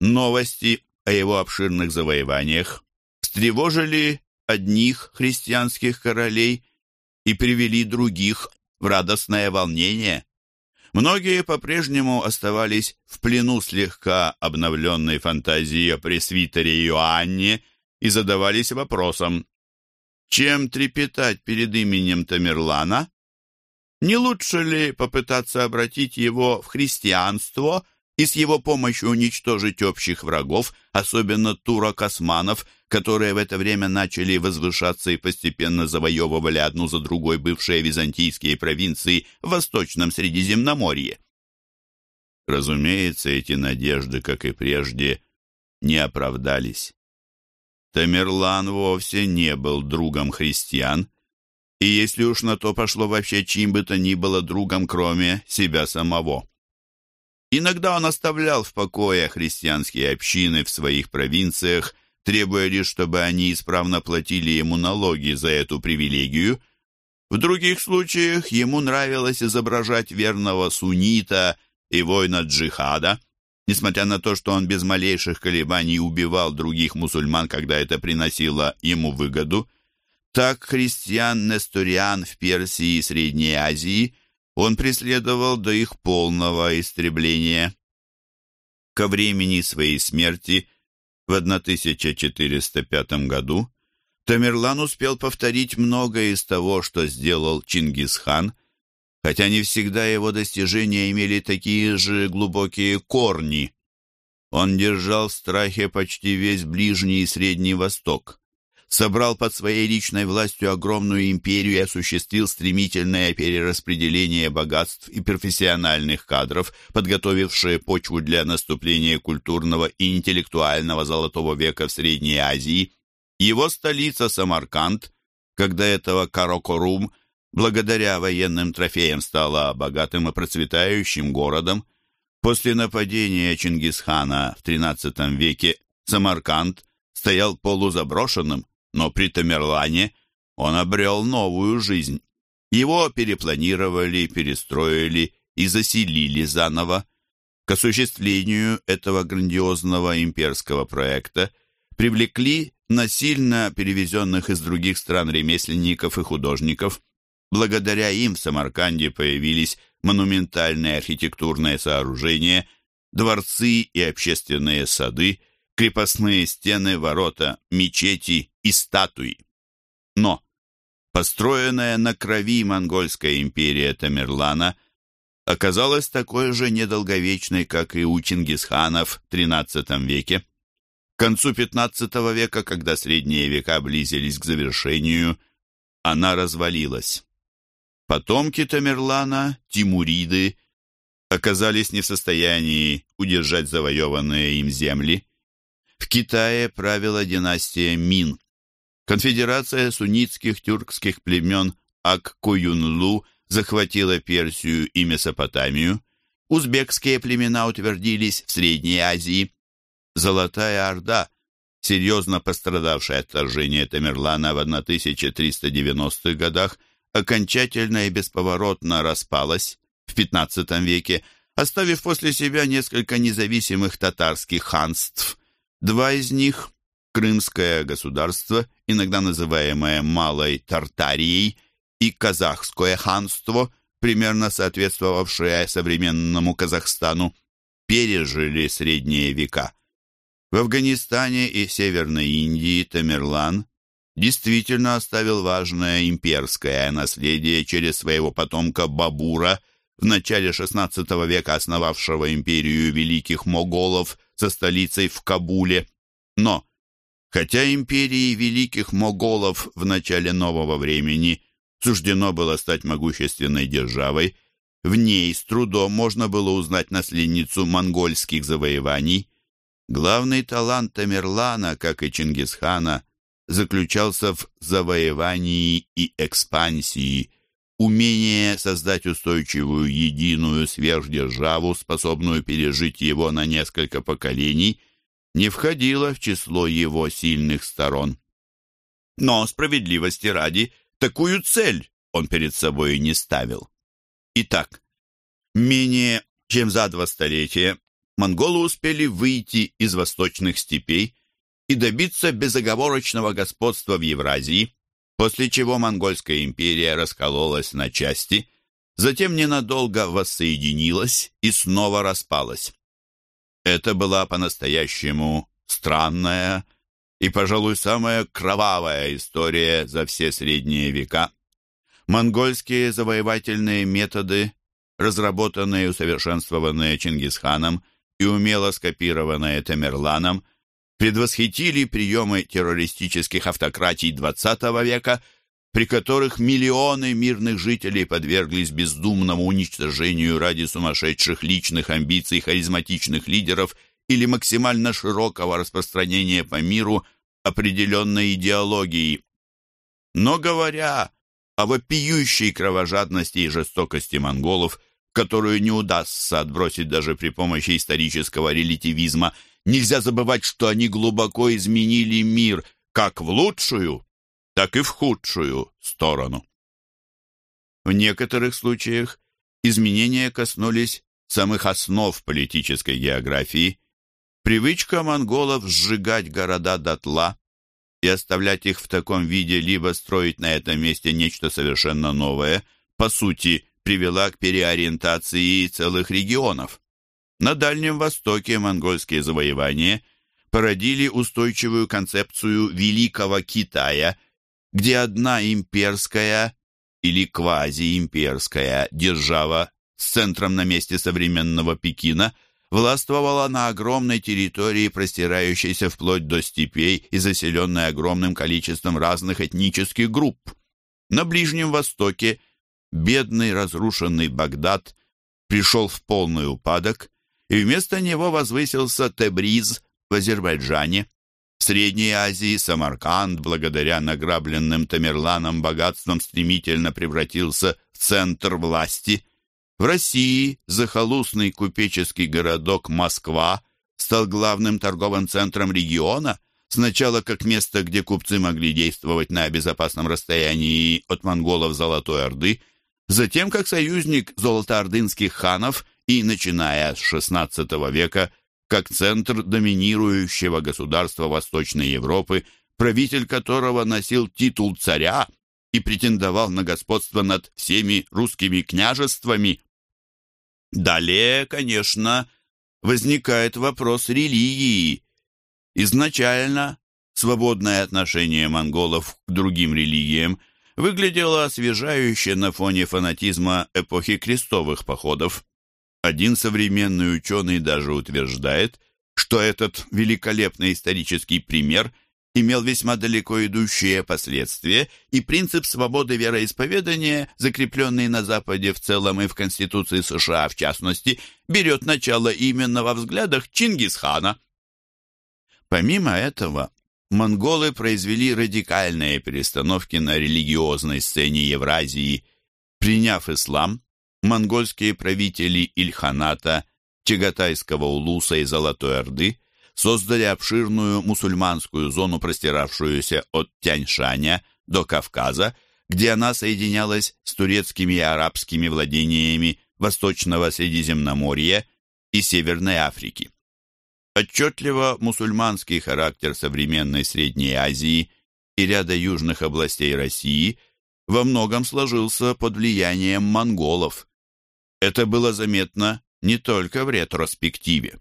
Новости о его обширных завоеваниях встревожили одних христианских королей и привели других в радостное волнение. Многие по-прежнему оставались в плену слегка обновленной фантазии о пресвитере Иоанне и задавались вопросом, чем трепетать перед именем Тамерлана? Не лучше ли попытаться обратить его в христианство и с его помощью уничтожить общих врагов, особенно турок-османов, которые в это время начали возвышаться и постепенно завоевывали одну за другой бывшие византийские провинции в Восточном Средиземноморье. Разумеется, эти надежды, как и прежде, не оправдались. Тамерлан вовсе не был другом христиан, и если уж на то пошло вообще чьим бы то ни было другом, кроме себя самого. Иногда он оставлял в покое христианские общины в своих провинциях, требуя лишь, чтобы они исправно платили ему налоги за эту привилегию. В других случаях ему нравилось изображать верного суннита и воина джихада, несмотря на то, что он без малейших колебаний убивал других мусульман, когда это приносило ему выгоду. Так христиан Несториан в Персии и Средней Азии он преследовал до их полного истребления. Ко времени своей смерти – в 1405 году Тамерлан успел повторить многое из того, что сделал Чингисхан, хотя не всегда его достижения имели такие же глубокие корни. Он держал в страхе почти весь Ближний и Средний Восток собрал под своей личной властью огромную империю и осуществил стремительное перераспределение богатств и профессиональных кадров, подготовившие почву для наступления культурного и интеллектуального золотого века в Средней Азии. Его столица Самарканд, когда этого Каракорум, благодаря военным трофеям стала богатым и процветающим городом. После нападения Чингисхана в XIII веке Самарканд стоял полузаброшенным, но при Тамерлане он обрел новую жизнь. Его перепланировали, перестроили и заселили заново. К осуществлению этого грандиозного имперского проекта привлекли насильно перевезенных из других стран ремесленников и художников. Благодаря им в Самарканде появились монументальные архитектурные сооружения, дворцы и общественные сады, крепостные стены, ворота, мечети и статуи. Но построенная на крови монгольская империя Тамерлана оказалась такой же недолговечной, как и у Чингисханов в XIII веке. К концу XV века, когда средние века близились к завершению, она развалилась. Потомки Тамерлана, Тимуриды, оказались не в состоянии удержать завоеванные им земли. В Китае правила династия Мин. Конфедерация суннитских тюркских племен Ак-Куюнлу захватила Персию и Месопотамию. Узбекские племена утвердились в Средней Азии. Золотая Орда, серьезно пострадавшая от вторжения Тамерлана в 1390-х годах, окончательно и бесповоротно распалась в XV веке, оставив после себя несколько независимых татарских ханств. Два из них – Крымское государство, иногда называемое Малой Тартарией, и Казахское ханство, примерно соответствовавшее современному Казахстану, пережили средние века. В Афганистане и Северной Индии Тамерлан действительно оставил важное имперское наследие через своего потомка Бабура, в начале XVI века основавшего империю великих моголов со столицей в Кабуле. Но, хотя империи великих моголов в начале нового времени суждено было стать могущественной державой, в ней с трудом можно было узнать наследницу монгольских завоеваний, Главный талант Тамерлана, как и Чингисхана, заключался в завоевании и экспансии, умение создать устойчивую единую сверхдержаву, способную пережить его на несколько поколений, не входило в число его сильных сторон. Но, справедливости ради, такую цель он перед собой не ставил. Итак, менее чем за два столетия монголы успели выйти из восточных степей и добиться безоговорочного господства в Евразии, после чего монгольская империя раскололась на части, затем ненадолго воссоединилась и снова распалась. Это была по-настоящему странная и, пожалуй, самая кровавая история за все средние века. Монгольские завоевательные методы, разработанные и усовершенствованные Чингисханом, и умело скопированное Тамерланом, предвосхитили приемы террористических автократий XX века, при которых миллионы мирных жителей подверглись бездумному уничтожению ради сумасшедших личных амбиций харизматичных лидеров или максимально широкого распространения по миру определенной идеологии. Но говоря о вопиющей кровожадности и жестокости монголов – которую не удастся отбросить даже при помощи исторического релятивизма. Нельзя забывать, что они глубоко изменили мир как в лучшую, так и в худшую сторону. В некоторых случаях изменения коснулись самых основ политической географии. Привычка монголов сжигать города дотла и оставлять их в таком виде, либо строить на этом месте нечто совершенно новое, по сути, привела к переориентации целых регионов. На Дальнем Востоке монгольские завоевания породили устойчивую концепцию Великого Китая, где одна имперская или квазиимперская держава с центром на месте современного Пекина властвовала на огромной территории, простирающейся вплоть до степей и заселенной огромным количеством разных этнических групп. На Ближнем Востоке – бедный разрушенный Багдад пришел в полный упадок, и вместо него возвысился Тебриз в Азербайджане. В Средней Азии Самарканд, благодаря награбленным Тамерланом богатствам, стремительно превратился в центр власти. В России захолустный купеческий городок Москва стал главным торговым центром региона, сначала как место, где купцы могли действовать на безопасном расстоянии от монголов Золотой Орды, затем как союзник золотоордынских ханов и, начиная с XVI века, как центр доминирующего государства Восточной Европы, правитель которого носил титул царя и претендовал на господство над всеми русскими княжествами. Далее, конечно, возникает вопрос религии. Изначально свободное отношение монголов к другим религиям выглядело освежающе на фоне фанатизма эпохи крестовых походов. Один современный ученый даже утверждает, что этот великолепный исторический пример имел весьма далеко идущие последствия, и принцип свободы вероисповедания, закрепленный на Западе в целом и в Конституции США в частности, берет начало именно во взглядах Чингисхана. Помимо этого, монголы произвели радикальные перестановки на религиозной сцене Евразии. Приняв ислам, монгольские правители Ильханата, Чагатайского улуса и Золотой Орды создали обширную мусульманскую зону, простиравшуюся от Тяньшаня до Кавказа, где она соединялась с турецкими и арабскими владениями Восточного Средиземноморья и Северной Африки. Отчетливо мусульманский характер современной Средней Азии и ряда южных областей России во многом сложился под влиянием монголов. Это было заметно не только в ретроспективе.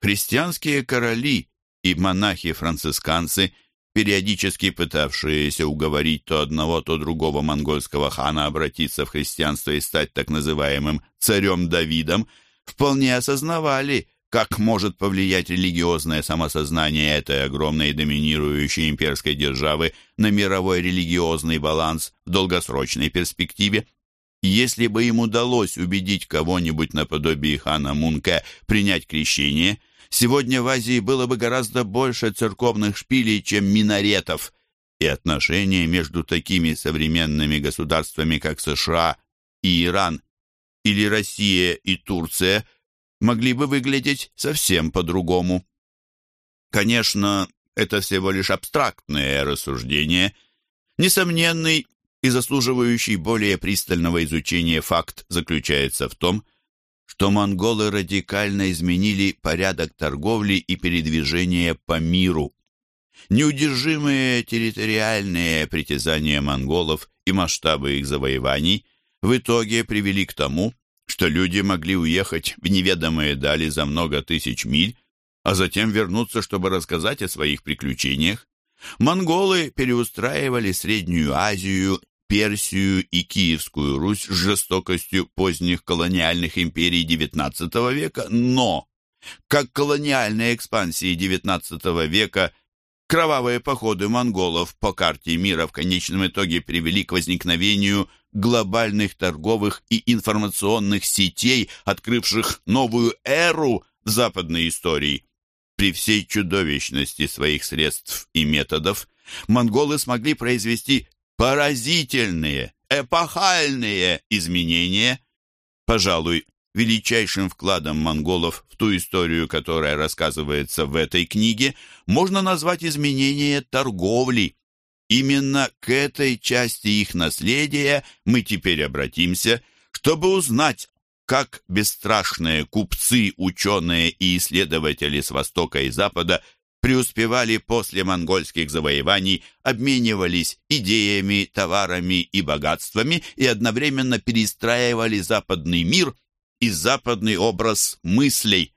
Христианские короли и монахи-францисканцы, периодически пытавшиеся уговорить то одного, то другого монгольского хана обратиться в христианство и стать так называемым царем Давидом, вполне осознавали, как может повлиять религиозное самосознание этой огромной доминирующей имперской державы на мировой религиозный баланс в долгосрочной перспективе. Если бы им удалось убедить кого-нибудь наподобие хана Мунка принять крещение, сегодня в Азии было бы гораздо больше церковных шпилей, чем минаретов, и отношения между такими современными государствами, как США и Иран, или Россия и Турция, могли бы выглядеть совсем по-другому. Конечно, это всего лишь абстрактное рассуждение. Несомненный и заслуживающий более пристального изучения факт заключается в том, что монголы радикально изменили порядок торговли и передвижения по миру. Неудержимые территориальные притязания монголов и масштабы их завоеваний в итоге привели к тому, что люди могли уехать в неведомые дали за много тысяч миль, а затем вернуться, чтобы рассказать о своих приключениях. Монголы переустраивали Среднюю Азию Персию и Киевскую Русь с жестокостью поздних колониальных империй XIX века, но, как колониальные экспансии XIX века, кровавые походы монголов по карте мира в конечном итоге привели к возникновению глобальных торговых и информационных сетей, открывших новую эру западной истории. При всей чудовищности своих средств и методов монголы смогли произвести поразительные, эпохальные изменения. Пожалуй, величайшим вкладом монголов в ту историю, которая рассказывается в этой книге, можно назвать изменение торговли. Именно к этой части их наследия мы теперь обратимся, чтобы узнать, как бесстрашные купцы, ученые и исследователи с Востока и Запада преуспевали после монгольских завоеваний, обменивались идеями, товарами и богатствами и одновременно перестраивали западный мир и западный образ мыслей.